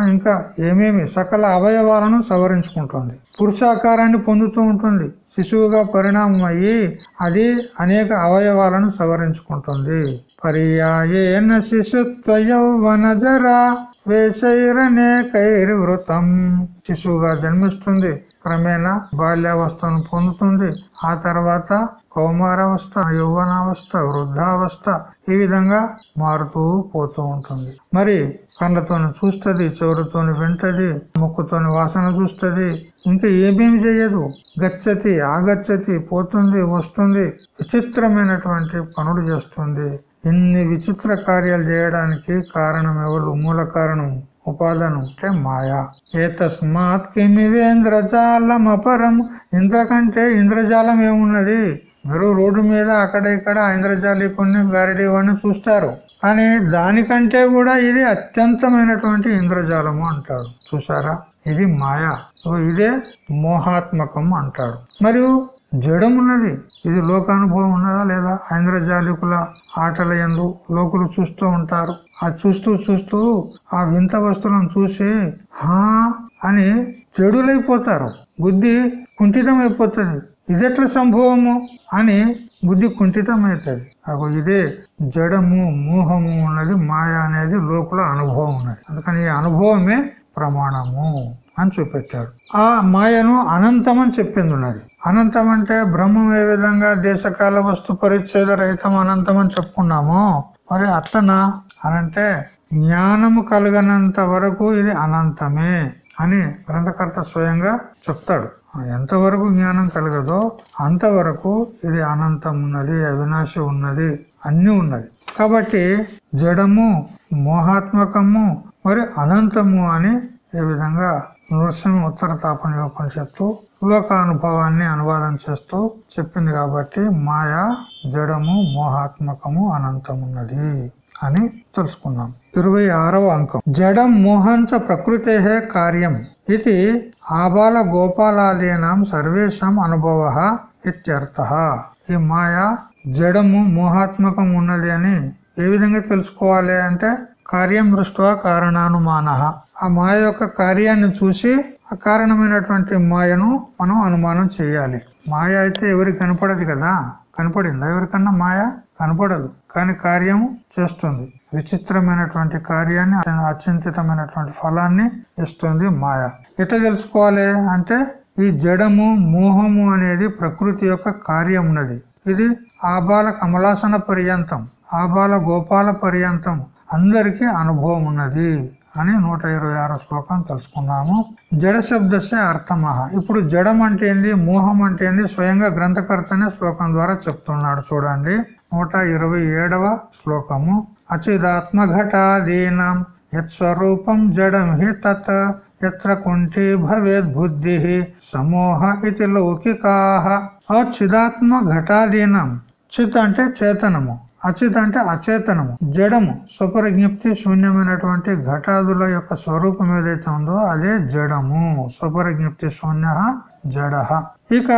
[SPEAKER 1] ఇంకా ఏమేమి సకల అవయవాలను సవరించుకుంటుంది. పురుషాకారాన్ని పొందుతూ ఉంటుంది. శిశువుగా పరిణామం అయ్యి అది అనేక అవయవాలను సవరించుకుంటుంది. పర్యాయేన శిశుత్వయౌవనజరా వేషైరనేకైర్వృతం. శిశువుగా జన్మిస్తుంది. క్రమేణా బాల్యావస్థను పొందుతుంది. ఆ తర్వాత కౌమారావస్థ యౌవనావస్థ వృద్ధావస్థ ఈ విధంగా మారుతూ పోతూ ఉంటుంది. మరి కళ్ళతోని చూస్తుంది చెవులతోని వింటది ముక్కుతోని వాసన చూస్తుంది ఇంకా ఏమేమి చేయదు. గచ్చతి ఆగచ్చతి పోతుంది వస్తుంది విచిత్రమైనటువంటి పనులు చేస్తుంది. ఇన్ని విచిత్ర కార్యాలు చేయడానికి కారణం ఎవరు? మూల కారణం ఉపాదనం అంటే మాయా. ఏ తస్మాత్ కిమివేంద్రజాలం అపరం ఇంద్రకంటే ఇంద్రజాలం ఏమున్నది? మీరు రోడ్డు మీద అక్కడ ఇక్కడ ఇంద్రజాలి కొన్ని గారిడి వాడిని చూస్తారు. కానీ దానికంటే కూడా ఇది అత్యంతమైనటువంటి ఇంద్రజాలము అంటారు. చూసారా ఇది మాయా. ఇదే మోహాత్మకం అంటాడు. మరియు జడమున్నది ఇది లోకానుభవం ఉన్నదా లేదా? ఐంద్రజాలికుల ఆటల ఎందు లోకులు చూస్తూ ఉంటారు. ఆ చూస్తూ చూస్తూ ఆ వింత వస్తువులను చూసి హా అని చెడులైపోతారు బుద్ధి కుంఠితం అయిపోతుంది ఇదెట్ల సంభవము? అని బుద్ధి కుంఠితమవుతుంది అగో ఇదే జడము మోహము ఉన్నది. మాయ అనేది లోపల అనుభవం ఉన్నది. అందుకని ఈ అనుభవమే ప్రమాణము అని చూపెట్టాడు. ఆ మాయను అనంతం అని చెప్పింది ఉన్నది అనంతం అంటే బ్రహ్మం ఏ విధంగా దేశకాల వస్తు పరిచ్ఛేద రహితం అనంతం అని చెప్పుకున్నామో మరి అట్లనా? అనంటే జ్ఞానము కలగనంత వరకు ఇది అనంతమే అని గ్రంథకర్త స్వయంగా చెప్తాడు. ఎంతవరకు జ్ఞానం కలగదో అంతవరకు ఇది అనంతం ఉన్నది అవినాశి ఉన్నది అన్ని ఉన్నది. కాబట్టి జడము మోహాత్మకము మరి అనంతము అని ఈ విధంగా నృసింహ ఉత్తర తాపన ఉపనిషత్తు లోకానుభవాన్ని అనువాదం చేస్తూ చెప్పింది కాబట్టి మాయా జడము మోహాత్మకము అనంతమున్నది అని తెలుసుకున్నాం. ఇరవై ఆరవ అంకం. జడం మోహంచ ప్రకృతే కార్యం ఇది ఆబాల గోపాలాదీనాం సర్వేషాం అనుభవ ఇత్యర్థ. ఈ మాయా జడము మోహాత్మకం ఉన్నది అని ఏ విధంగా తెలుసుకోవాలి అంటే కార్యం దృష్ట్యా కారణానుమాన. ఆ మాయ యొక్క కార్యాన్ని చూసి ఆ కారణమైనటువంటి మాయను మనం అనుమానం చేయాలి. మాయ అయితే ఎవరికి కనపడదు కదా? కనపడిందా? ఎవరికన్నా మాయ? కనపడదు. కానీ కార్యము చేస్తుంది. విచిత్రమైనటువంటి కార్యాన్ని అచింతితమైనటువంటి ఫలాన్ని ఇస్తుంది మాయ. ఎట్లా తెలుసుకోవాలి అంటే ఈ జడము మోహము అనేది ప్రకృతి యొక్క కార్యం ఉన్నది ఇది ఆబాల కమలాసన పర్యంతం ఆబాల గోపాల పర్యంతం అందరికీ అనుభవం ఉన్నది అని నూట ఇరవై ఆరో శ్లోకం తెలుసుకున్నాము. జడ శబ్దసే అర్థమహ. ఇప్పుడు జడం అంటే ఏంది? మోహం అంటే ఏంది? స్వయంగా గ్రంథకర్తనే శ్లోకం ద్వారా చెప్తున్నాడు చూడండి. నూట ఇరవై ఏడవ శ్లోకము. అచిదాత్మ ఘటాదీనం యత్స్వరూపం జడం హి తత్. ఎత్ర కుంఠీ భవేద్ బుద్ధి. సమోహ ఇది లౌకికాహ అచిదాత్మ ఘటాదీనం చిత్ అంటే చేతనము. అచిత్ అంటే అచేతనము జడము. స్వపరిజ్ఞప్తి శూన్యమైనటువంటి ఘటాదుల యొక్క స్వరూపం ఏదైతే ఉందో అదే జడము. స్వపరిజ్ఞప్తి శూన్య జడ. ఇక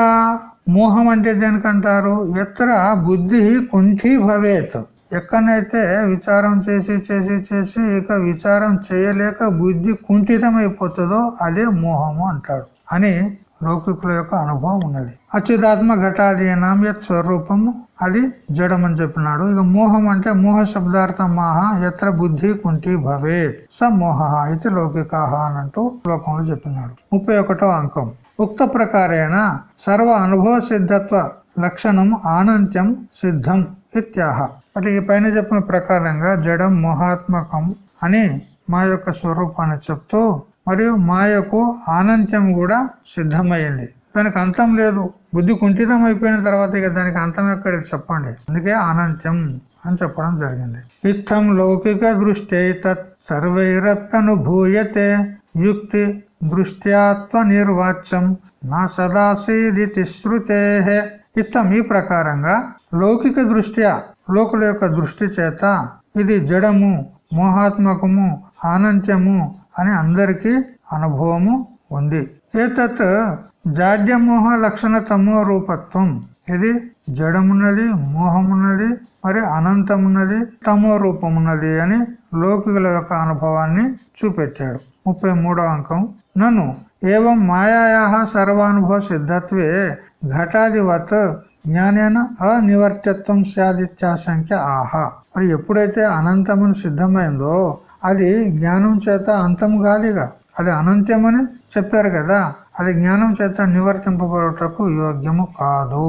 [SPEAKER 1] మోహం అంటే దేనికంటారు? ఎత్ర బుద్ధి కుంఠీ భవేత్. ఎక్కడైతే విచారం చేసి చేసి చేసి ఇక విచారం చేయలేక బుద్ధి కుంఠితమైపోతుందో అదే మోహము అంటాడు. అని లౌకికుల యొక్క అనుభవం ఉన్నది. అచ్యుతాత్మ ఘటాధీనం యత్ స్వరూపము అది జడమని చెప్పినాడు. ఇక మోహం అంటే మోహ శబ్దార్థం మాహ ఎత్ర బుద్ధి కుంటి భవే స మోహ ఇది లౌకికాహ అంటూ లోకంలో చెప్పినాడు. ముప్పై ఒకటో అంకం. ఉక్త ప్రకారేణ సర్వ అనుభవ సిద్ధత్వ లక్షణం ఆనంత్యం సిద్ధం ఇత్యాహ. అంటే ఈ పైన చెప్పిన ప్రకారంగా జడం మోహాత్మకం అని మా యొక్క స్వరూపాన్ని చెప్తూ మరియు మాయకు ఆనంత్యం కూడా సిద్ధమైంది. దానికి అంతం లేదు. బుద్ధి కుంఠితం అయిపోయిన తర్వాత ఇక దానికి అంతం ఎక్కడ చెప్పండి. అందుకే అనంత్యం అని చెప్పడం జరిగింది. ఇత్తం లౌకిక దృష్టి తత్ సర్వైరప్యనుభూయతే యుక్తి దృష్ట్యాత్వ నిర్వాచ్యం నా సదాసీది శృతే. ఇత్తం ఈ ప్రకారంగా లౌకిక దృష్ట్యా లోకుల యొక్క దృష్టి చేత ఇది జడము మోహాత్మకము ఆనంత్యము అని అందరికీ అనుభవము ఉంది. ఏతత్ జాడ్యమోహ లక్షణ తమో రూపత్వం. ఇది జడమున్నది మోహమున్నది మరి అనంతమున్నది తమో రూపమున్నది అని లౌకికుల యొక్క అనుభవాన్ని చూపెట్టాడు. ముప్పై అంకం. నన్ను ఏవం మాయా సర్వానుభవ సిద్ధత్వే ఘటాదివత్ జ్ఞానేన అనివర్త్యత్వం సాధిత్యాశంఖ్య ఆహా. మరి ఎప్పుడైతే అనంతమును సిద్ధమైందో అది జ్ఞానం చేత అంతం కాదుగా. అది అనంత్యమని చెప్పారు కదా. అది జ్ఞానం చేత నివర్తింపబడటకు యోగ్యము కాదు.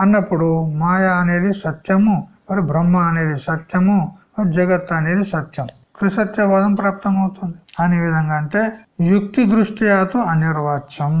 [SPEAKER 1] అన్నప్పుడు మాయ అనేది సత్యము మరి బ్రహ్మ అనేది సత్యము జగత్ అనేది సత్యం. త్రిసత్యవాదం ప్రాప్తమవుతుంది. అనే విధంగా అంటే యుక్తి దృష్ట్యాతో అనిర్వాచ్యం.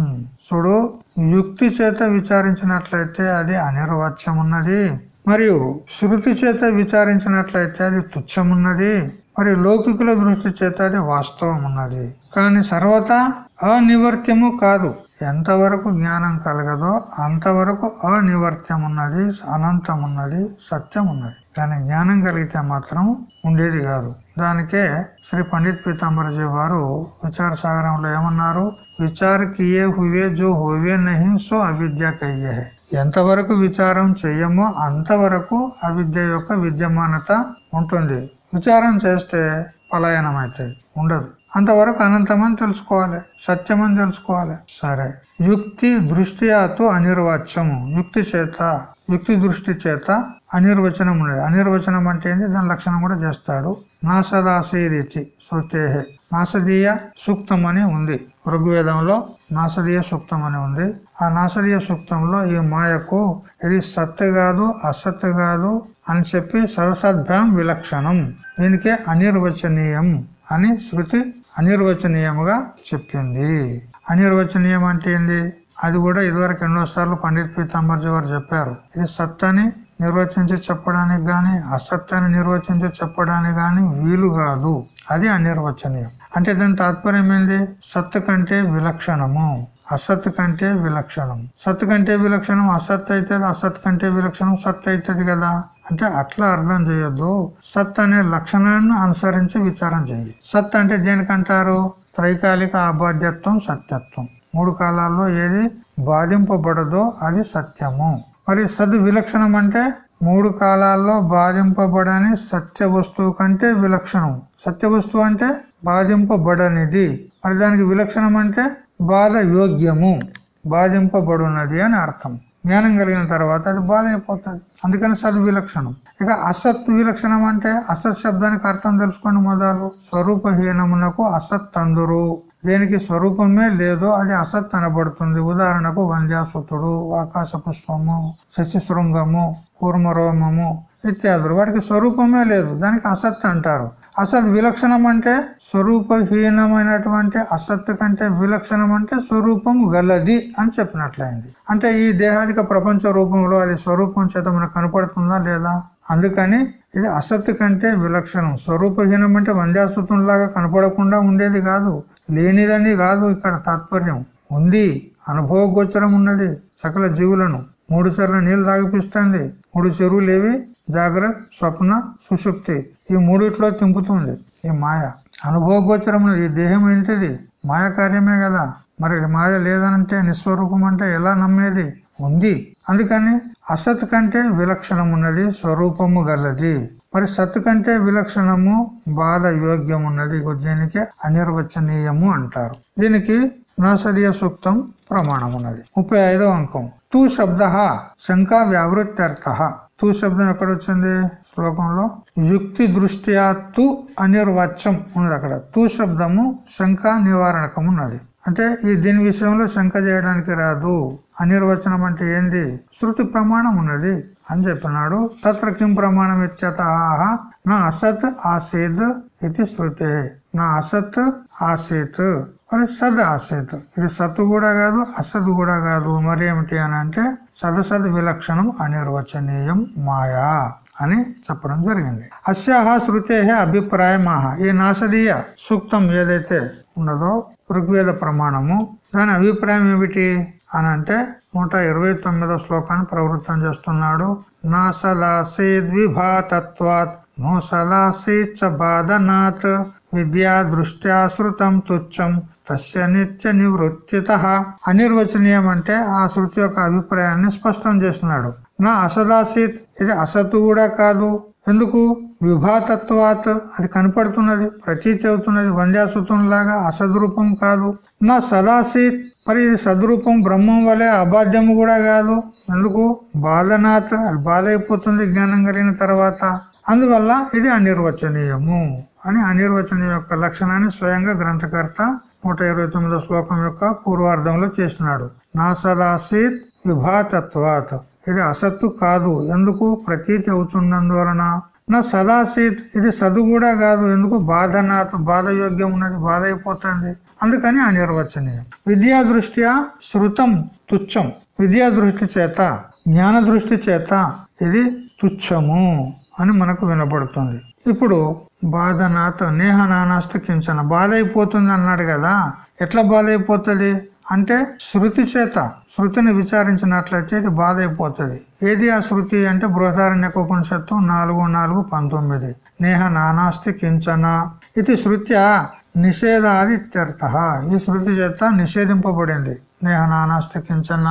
[SPEAKER 1] చూడు యుక్తి చేత విచారించినట్లయితే అది అనిర్వాచ్యం ఉన్నది మరియు శృతి చేత విచారించినట్లయితే అది తుచ్చమున్నది. మరి లౌకికుల దృష్టి చేత అది వాస్తవం ఉన్నది. కానీ సర్వతా అనివర్త్యము కాదు. ఎంతవరకు జ్ఞానం కలగదో అంతవరకు అనివర్త్యం ఉన్నది అనంతం ఉన్నది సత్యం ఉన్నది కానీ జ్ఞానం కలిగితే మాత్రం ఉండేది కాదు. దానికే శ్రీ పండిత్ పీతాంబరజీ వారు విచార సాగరంలో ఏమన్నారు? విచార కియే హువే జో హువే నహి సో అవిద్య కయ్యే. ఎంతవరకు విచారం చెయ్యమో అంతవరకు అవిద్య యొక్క విద్యమానత ఉంటుంది. విచారం చేస్తే పలాయనం అవుతుంది ఉండదు. అంతవరకు అనంతమని తెలుసుకోవాలి సత్యమని తెలుసుకోవాలి. సరే. యుక్తి దృష్ట్యాతో అనిర్వచము. యుక్తి చేత యుక్తి దృష్టి చేత అనిర్వచనం ఉండేది. అనిర్వచనం అంటే ఏంటి దాని లక్షణం కూడా చేస్తాడు. నాసదాసీరీతి శృతేహే. నాసదీయ సూక్తం అని ఉంది. ఋగ్వేదంలో నాసదీయ సూక్తం అని ఉంది. ఆ నాసదీయ సూక్తంలో ఈ మాయకు ఇది సత్తు కాదు అసత్తు కాదు అని చెప్పి సరసద్భ్యాం విలక్షణం. దీనికే అనిర్వచనీయం అని శృతి అనిర్వచనీయముగా చెప్పింది. అనిర్వచనీయం అంటే ఏంది? అది కూడా ఇదివరకు ఎన్నోసార్లు పండిత్ పీతాంబర్జీ వారు చెప్పారు. ఇది సత్తని నిర్వచించి చెప్పడానికి గాని అసత్యాన్ని నిర్వచించి చెప్పడానికి గాని వీలు కాదు. అది అనిర్వచనీయం. అంటే దాని తాత్పర్యం ఏంది? సత్తు కంటే విలక్షణము. అసత్ కంటే విలక్షణం. సత్ కంటే విలక్షణం అసత్ అవుతుంది అసత్ కంటే విలక్షణం సత్ అవుతుంది కదా? అంటే అట్లా అర్థం చేయొద్దు. సత్ అనే లక్షణాన్ని అనుసరించి విచారం చేయాలి సత్ అంటే దేనికంటారు? త్రైకాలిక అబాధ్యత్వం సత్యత్వం. మూడు కాలాల్లో ఏది బాధింపబడదో అది సత్యము. మరి సద్ విలక్షణం అంటే మూడు కాలాల్లో బాధింపబడని సత్య వస్తువు కంటే విలక్షణం. సత్య వస్తువు అంటే బాధింపబడనిది. మరి దానికి విలక్షణం అంటే బాధ యోగ్యము బాధింపబడున్నది అని అర్థం. జ్ఞానం కలిగిన తర్వాత అది బాధ అయిపోతుంది అందుకని సద్విలక్షణం. ఇక అసత్ విలక్షణం అంటే అసత్ శబ్దానికి అర్థం తెలుసుకోండి మొదలు. స్వరూపహీనమునకు అసత్ అందురు. దేనికి స్వరూపమే లేదో అది అసత్ అనబడుతుంది. ఉదాహరణకు వంద్యాసుతుడు ఆకాశ పుష్పము శశిశృంగము కూర్మరోమము ఇత్యాదులు. వాటికి స్వరూపమే లేదు. దానికి అసత్ అంటారు. అసత్ విలక్షణం అంటే స్వరూపహీనమైనటువంటి అసత్తు కంటే విలక్షణం అంటే స్వరూపం గలది అని చెప్పినట్లయింది. అంటే ఈ దేహాదిక ప్రపంచ రూపంలో అది స్వరూపం చేత మనకు కనపడుతుందా లేదా? అందుకని ఇది అసత్ కంటే విలక్షణం. స్వరూపహీనం అంటే వంద్యాసుతంలాగా కనపడకుండా ఉండేది కాదు. లేనిదని కాదు ఇక్కడ తాత్పర్యం. ఉంది. అనుభవగోచరం ఉన్నది. సకల జీవులను. మూడు సార్లు నీళ్ళు తాగిపిస్తుంది. మూడు చెరువులు ఏవి జాగ్రత్త స్వప్న సుషుప్తి ఈ మూడిట్లో తింపుతుంది. ఈ మాయ. అనుభవగోచరం ఈ దేహం ఏంటిది? మాయ కార్యమే కదా. మరి మాయ లేదనంటే నిస్వరూపం అంటే ఎలా నమ్మేది? ఉంది. అందుకని అసత్ కంటే విలక్షణమున్నది స్వరూపము గలది. మరి సత్ కంటే విలక్షణము బాధ యోగ్యమున్నది. దీనికి అనిర్వచనీయము అంటారు. దీనికి నాసదీయ సూక్తం ప్రమాణమున్నది. ముప్పై ఐదవ అంకం. తూ శబ్ద శంకా వ్యావృత్యర్థ తూ శబ్దం ఎక్కడ వచ్చింది? శ్లోకంలో. యుక్తి దృష్ట్యా తు అనిర్వాచ్యం ఉన్నది అక్కడ. తూ శబ్దము శంక నివారణకం ఉన్నది. అంటే ఈ దీని విషయంలో శంక చేయడానికి రాదు. అనిర్వచనం అంటే ఏంది? శృతి ప్రమాణం ఉన్నది అని చెప్పినాడు. తత్ర కిం ప్రమాణం ఇత్యత నా అసత్ ఆసేద్ ఇది శృతే. నా అసత్ ఆసేత్. మరి సద్ ఆసేత్. ఇది సత్తు కూడా కాదు అసద్ కూడా కాదు. మరి ఏమిటి అని అంటే సదసద్ విలక్షణం అనిర్వచనీయం మాయా అని చెప్పడం జరిగింది. అస్యాహ శృతే అభిప్రాయమాహ. ఈ నాసదీయ సూక్తం ఏదైతే ఉన్నదో ఋగ్వేద ప్రమాణము దాని అభిప్రాయం ఏమిటి అని అంటే నూట ఇరవై తొమ్మిదో శ్లోకాన్ని ప్రవృత్తం చేస్తున్నాడు. నా సలాసేద్విభాతత్వాత్ నో సలాసేచ్చ బాధనాత్ విద్యా దృష్ట్యా శృతం తుచ్చం తస్య నిత్య నివృత్తిత. అనిర్వచనీయం అంటే ఆ శృతి యొక్క అభిప్రాయాన్ని స్పష్టం చేస్తున్నాడు. నా అసదాసిత్ ఇది అసత్తు కూడా కాదు. ఎందుకు? విభాతత్వాత్ అది కనపడుతున్నది ప్రతీతి అవుతున్నది వంద్యాసుతం లాగా అసద్రూపం కాదు. నా సదాసిత్ మరి ఇది సద్రూపం బ్రహ్మం వలె అబాధ్యము కూడా కాదు. ఎందుకు? బాధనాథ్ అది బాధ అయిపోతుంది జ్ఞానం కలిగిన తర్వాత. అందువల్ల ఇది అనిర్వచనీయము అని అనిర్వచనీయ యొక్క లక్షణాన్ని స్వయంగా గ్రంథకర్త నూట ఇరవై తొమ్మిదో శ్లోకం యొక్క పూర్వార్ధంలో చేసినాడు. నా సదాసిత్ విభాతత్వాత్. ఇది అసత్తు కాదు. ఎందుకు ప్రతీతి అవుతున్నందువలన? నా సదాసీత్ ఇది సదు కూడా కాదు. ఎందుకు బాధనాథ్ బాధ యోగ్యం ఉన్నది? బాధ అయిపోతుంది అందుకని అనిర్వచనీయం విద్యా దృష్ట్యా శృతం తుచ్చం. విద్యా దృష్టి చేత జ్ఞాన దృష్టి చేత ఇది తుచ్చము అని మనకు వినపడుతుంది. ఇప్పుడు బాధనాథ నేహ నానాస్త కించన బాధ అయిపోతుంది అన్నాడు కదా. ఎట్లా బాధ అయిపోతుంది అంటే శృతి చేత శృతిని విచారించినట్లయితే ఇది బాధ అయిపోతుంది ఏది ఆ శృతి అంటే బృహదారణ్యక ఉపనిషత్తు నాలుగు నాలుగు పంతొమ్మిది. నేహ నానాస్తి కించన ఇది శృత్య నిషేధాదిత్యర్థ. ఈ శృతి చేత నిషేధింపబడింది. నేహ నానాస్తి కించన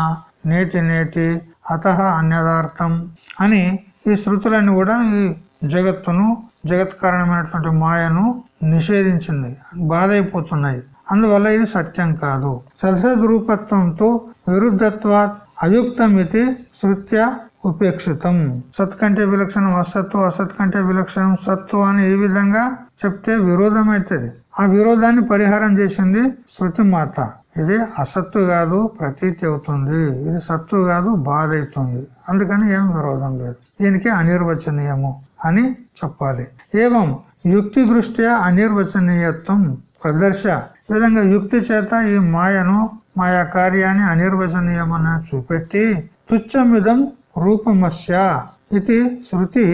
[SPEAKER 1] నేతి నేతి అత అన్యదార్థం అని ఈ శృతులన్నీ కూడా ఈ జగత్తును జగత్ కారణమైనటువంటి మాయను నిషేధించింది. బాధ అయిపోతున్నాయి అందువల్ల ఇది సత్యం కాదు. సరసద్ రూపత్వంతో విరుద్ధత్వాత్ అయుక్తం ఇది శృత్య ఉపేక్షితం. సత్ కంటే విలక్షణం అసత్తు అసత్ కంటే విలక్షణం సత్తు అని ఈ విధంగా చెప్తే విరోధం అవుతుంది ఆ విరోధాన్ని పరిహారం చేసింది శృతి మాత ఇది అసత్తు కాదు ప్రతీతి అవుతుంది. ఇది సత్తు కాదు బాధ అవుతుంది అందుకని ఏం విరోధం లేదు. దీనికి అనిర్వచనీయము. అని చెప్పాలి. ఏవం యుక్తి దృష్ట్యా అనిర్వచనీయత్వం ప్రదర్శ. విధంగా యుక్తి చేత ఈ మాయను మాయా కార్యాన్ని అనిర్వచనీయమని చూపెట్టి తుచ్చమిదం రూపమస్య ఇది శృతి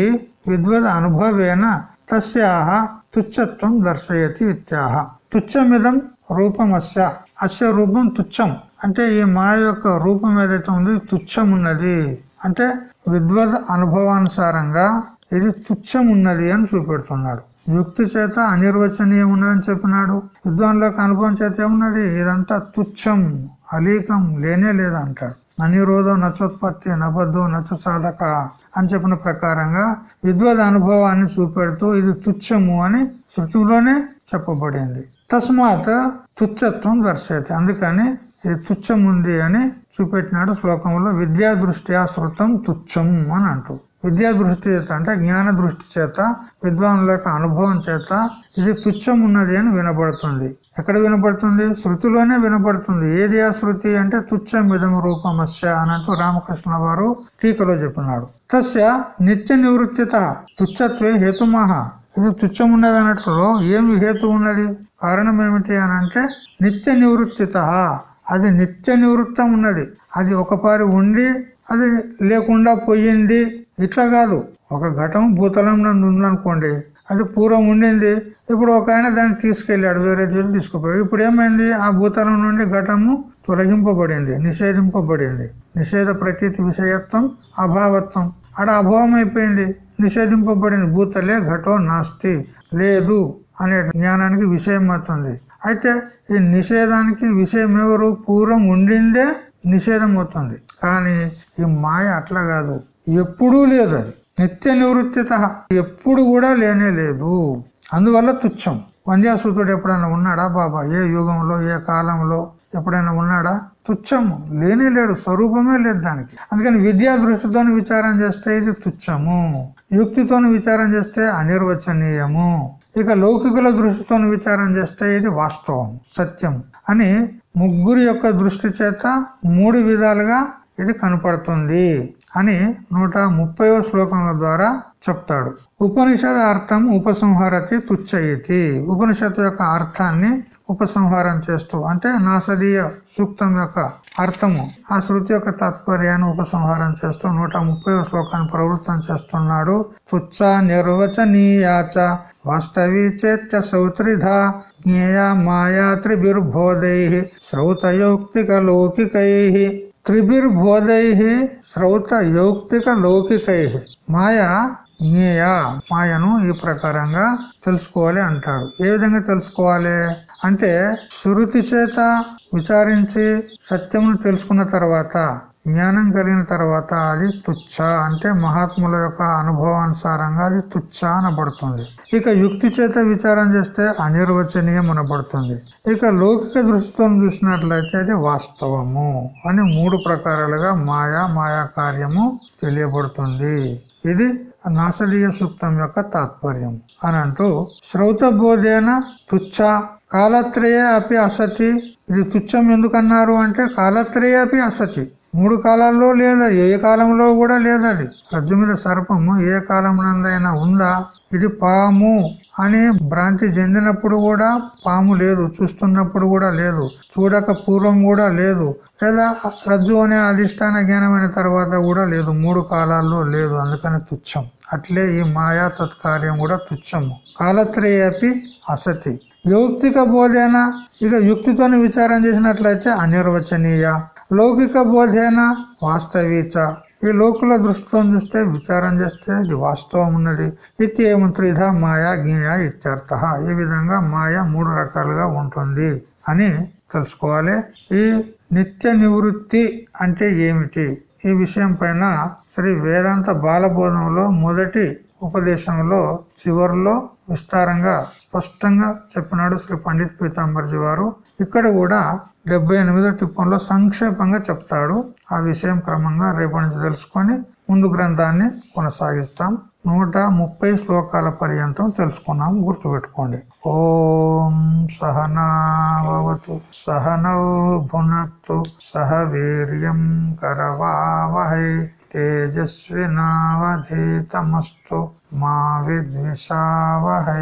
[SPEAKER 1] విద్వద్ అనుభవేన తస్యాహ తుచ్చత్వం దర్శయతి ఇత్యాహ. తుచ్చమిదం రూపమస్య. అస్య రూపం తుచ్చం. అంటే ఈ మాయ యొక్క రూపం ఏదైతే ఉంది తుచ్చం ఉన్నది అంటే విద్వద్ అనుభవానుసారంగా ఇది తుచ్చం ఉన్నది అని చూపెడుతున్నాడు. యుక్తి చేత అనిర్వచనీయం ఉన్నదని చెప్పినాడు. విద్వాన్లకు అనుభవం చేత ఏమున్నది? ఇదంతా తుచ్చం అలీకం లేనే లేదంటాడు అనిరోధం నచోత్పత్తి నబద్ధం నచ సాధక అని చెప్పిన ప్రకారంగా విద్వద్ అనుభవాన్ని చూపెడుతూ ఇది తుచ్చము అని శృతిలోనే చెప్పబడింది. తస్మాత్ తుచ్చత్వం దర్శయతి. అందుకని ఇది తుచ్చం ఉంది అని చూపెట్టినాడు శ్లోకంలో. విద్యా దృష్ట్యా శృతం తుచ్చం అని అంటూ. విద్యా దృష్టి చేత అంటే జ్ఞాన దృష్టి చేత విద్వానుల యొక్క అనుభవం చేత ఇది తుచ్చం ఉన్నది అని వినబడుతుంది. ఎక్కడ వినపడుతుంది శృతిలోనే వినపడుతుంది ఏది ఆ శృతి అంటే తుచ్చం విధం రూపమస్య అనంటూ రామకృష్ణ వారు టీకలో చెప్పినాడు. తస్య నిత్య నివృత్తిత తుచ్చత్వే హేతుమహ. ఇది తుచ్చం ఉన్నది అన్నట్లు ఏమి హేతు ఉన్నది? కారణం ఏమిటి అని అంటే నిత్య నివృత్తిత. అది నిత్య నివృత్తం ఉన్నది. అది ఒకపారి ఉండి అది లేకుండా పోయింది. ఇట్లా కాదు. ఒక ఘటం భూతలం నందు ఉందనుకోండి అది పూర్వం ఉండింది ఇప్పుడు ఒక ఆయన దాన్ని తీసుకెళ్ళాడు వేరే దగ్గర తీసుకుపోయాడు. ఇప్పుడు ఏమైంది? ఆ భూతలం నుండి ఘటము తొలగింపబడింది నిషేధింపబడింది. నిషేధ ప్రతీతి విషయత్వం అభావత్వం. ఆడ అభావం అయిపోయింది నిషేధింపబడింది. భూతలే ఘటో నాస్తి లేదు అనే జ్ఞానానికి విషయం అవుతుంది. అయితే ఈ నిషేధానికి విషయం ఎవరు? పూర్వం ఉండిందే నిషేధం అవుతుంది. కానీ ఈ మాయ అట్లా కాదు. ఎప్పుడూ లేదు అది. నిత్య నివృత్తిత. ఎప్పుడు కూడా లేనే లేదు. అందువల్ల తుచ్చం. వంద్యాసూతుడు ఎప్పుడైనా ఉన్నాడా బాబా? ఏ యుగంలో ఏ కాలంలో ఎప్పుడైనా ఉన్నాడా? తుచ్చము లేనే లేడు. స్వరూపమే లేదు దానికి. అందుకని విద్యా దృష్టితో విచారం చేస్తే ఇది తుచ్చము. యుక్తితో విచారం చేస్తే అనిర్వచనీయము. ఇక లౌకికుల దృష్టితో విచారం చేస్తే ఇది వాస్తవం సత్యం అని ముగ్గురు యొక్క దృష్టి చేత మూడు విధాలుగా ఇది కనపడుతుంది. అని నూట ముప్పైవ శ్లోకముల ద్వారా చెప్తాడు. ఉపనిషద్ అర్థం ఉపసంహారతి తుచ్చయితి. ఉపనిషత్తు యొక్క అర్థాన్ని ఉపసంహారం చేస్తూ అంటే నాసదీయ సూక్తం యొక్క అర్థము ఆ శృతి యొక్క తాత్పర్యాన్ని ఉపసంహారం చేస్తూ నూట ముప్పై శ్లోకాన్ని ప్రవృత్తం చేస్తున్నాడు. తుచ్చ నిర్వచనీయాచ వాస్తవీ చేత్య సౌత్రిధ జ్ఞేయ మాయా త్రిభిర్బోధై శ్రౌతయోక్తిక లౌకికై. త్రిభిర్బోధై శ్రౌత యౌక్తిక లౌకికై. మాయా జ్ఞేయ. మాయను ఈ ప్రకారంగా తెలుసుకోవాలి అంటాడు ఏ విధంగా తెలుసుకోవాలి? అంటే శృతి చేత విచారించి సత్యమును తెలుసుకున్న తర్వాత జ్ఞానం కలిగిన తర్వాత అది తుచ్చ అంటే మహాత్ముల యొక్క అనుభవానుసారంగా అది తుచ్చ అనబడుతుంది. ఇక యుక్తి చేత విచారం చేస్తే అనిర్వచనీయం అనబడుతుంది. ఇక లౌకిక దృష్టితో చూసినట్లయితే అది వాస్తవము అని మూడు ప్రకారాలుగా మాయా మాయా కార్యము తెలియబడుతుంది. ఇది నాసలీయ సూక్తం యొక్క తాత్పర్యం. అని అంటూ శ్రౌత బోధేన తుచ్చ కాలత్రయ అపి అసతి. ఇది తుచ్చం ఎందుకన్నారు అంటే కాలత్రయ అపి అసతి. మూడు కాలాల్లో లేదు ఏ కాలంలో కూడా లేదది. రజ్జు మీద సర్పము ఏ కాలమునందైనా ఉందా? ఇది పాము అని భ్రాంతి చెందినప్పుడు కూడా పాము లేదు చూస్తున్నప్పుడు కూడా లేదు చూడక పూర్వం కూడా లేదు లేదా రజ్జు అనే అధిష్టాన జ్ఞానమైన తర్వాత కూడా లేదు మూడు కాలాల్లో లేదు అందుకని తుచ్చం. అట్లే ఈ మాయా తత్కార్యం కూడా తుచ్చము. కాలత్రయపి అసతి. యౌక్తిక బోధేన ఇక యుక్తితోని విచారం చేసినట్లయితే అనిర్వచనీయ. లౌకిక బోధేన? వాస్తవీచ. ఈ లోకుల దృష్టితో చూస్తే విచారం చేస్తే ఇది వాస్తవం ఉన్నది. ఇది ఏమంత్రిధ మాయా జ్ఞేయ ఇత్యర్థ. ఈ విధంగా మాయ మూడు రకాలుగా ఉంటుంది అని తెలుసుకోవాలి. ఈ నిత్య నివృత్తి అంటే ఏమిటి? ఈ విషయం పైన శ్రీ వేదాంత బాలబోధంలో మొదటి ఉపదేశంలో చివరిలో విస్తారంగా స్పష్టంగా చెప్పినాడు శ్రీ పండిత్ పీతాంబర్జీ వారు. ఇక్కడ కూడా డెబ్బై ఎనిమిదో టిప్పంలో సంక్షేపంగా చెప్తాడు. ఆ విషయం క్రమంగా రేపటి నుంచి తెలుసుకొని ముందు గ్రంథాన్ని కొనసాగిస్తాం. నూట ముప్పై శ్లోకాల పర్యంతం తెలుసుకున్నాం. గుర్తుపెట్టుకోండి. ఓం సహనావతు సహనౌ భునక్తు సహ వీర్యం కరవావహై తేజస్వినావధీతమస్తు మా విద్విషావహై.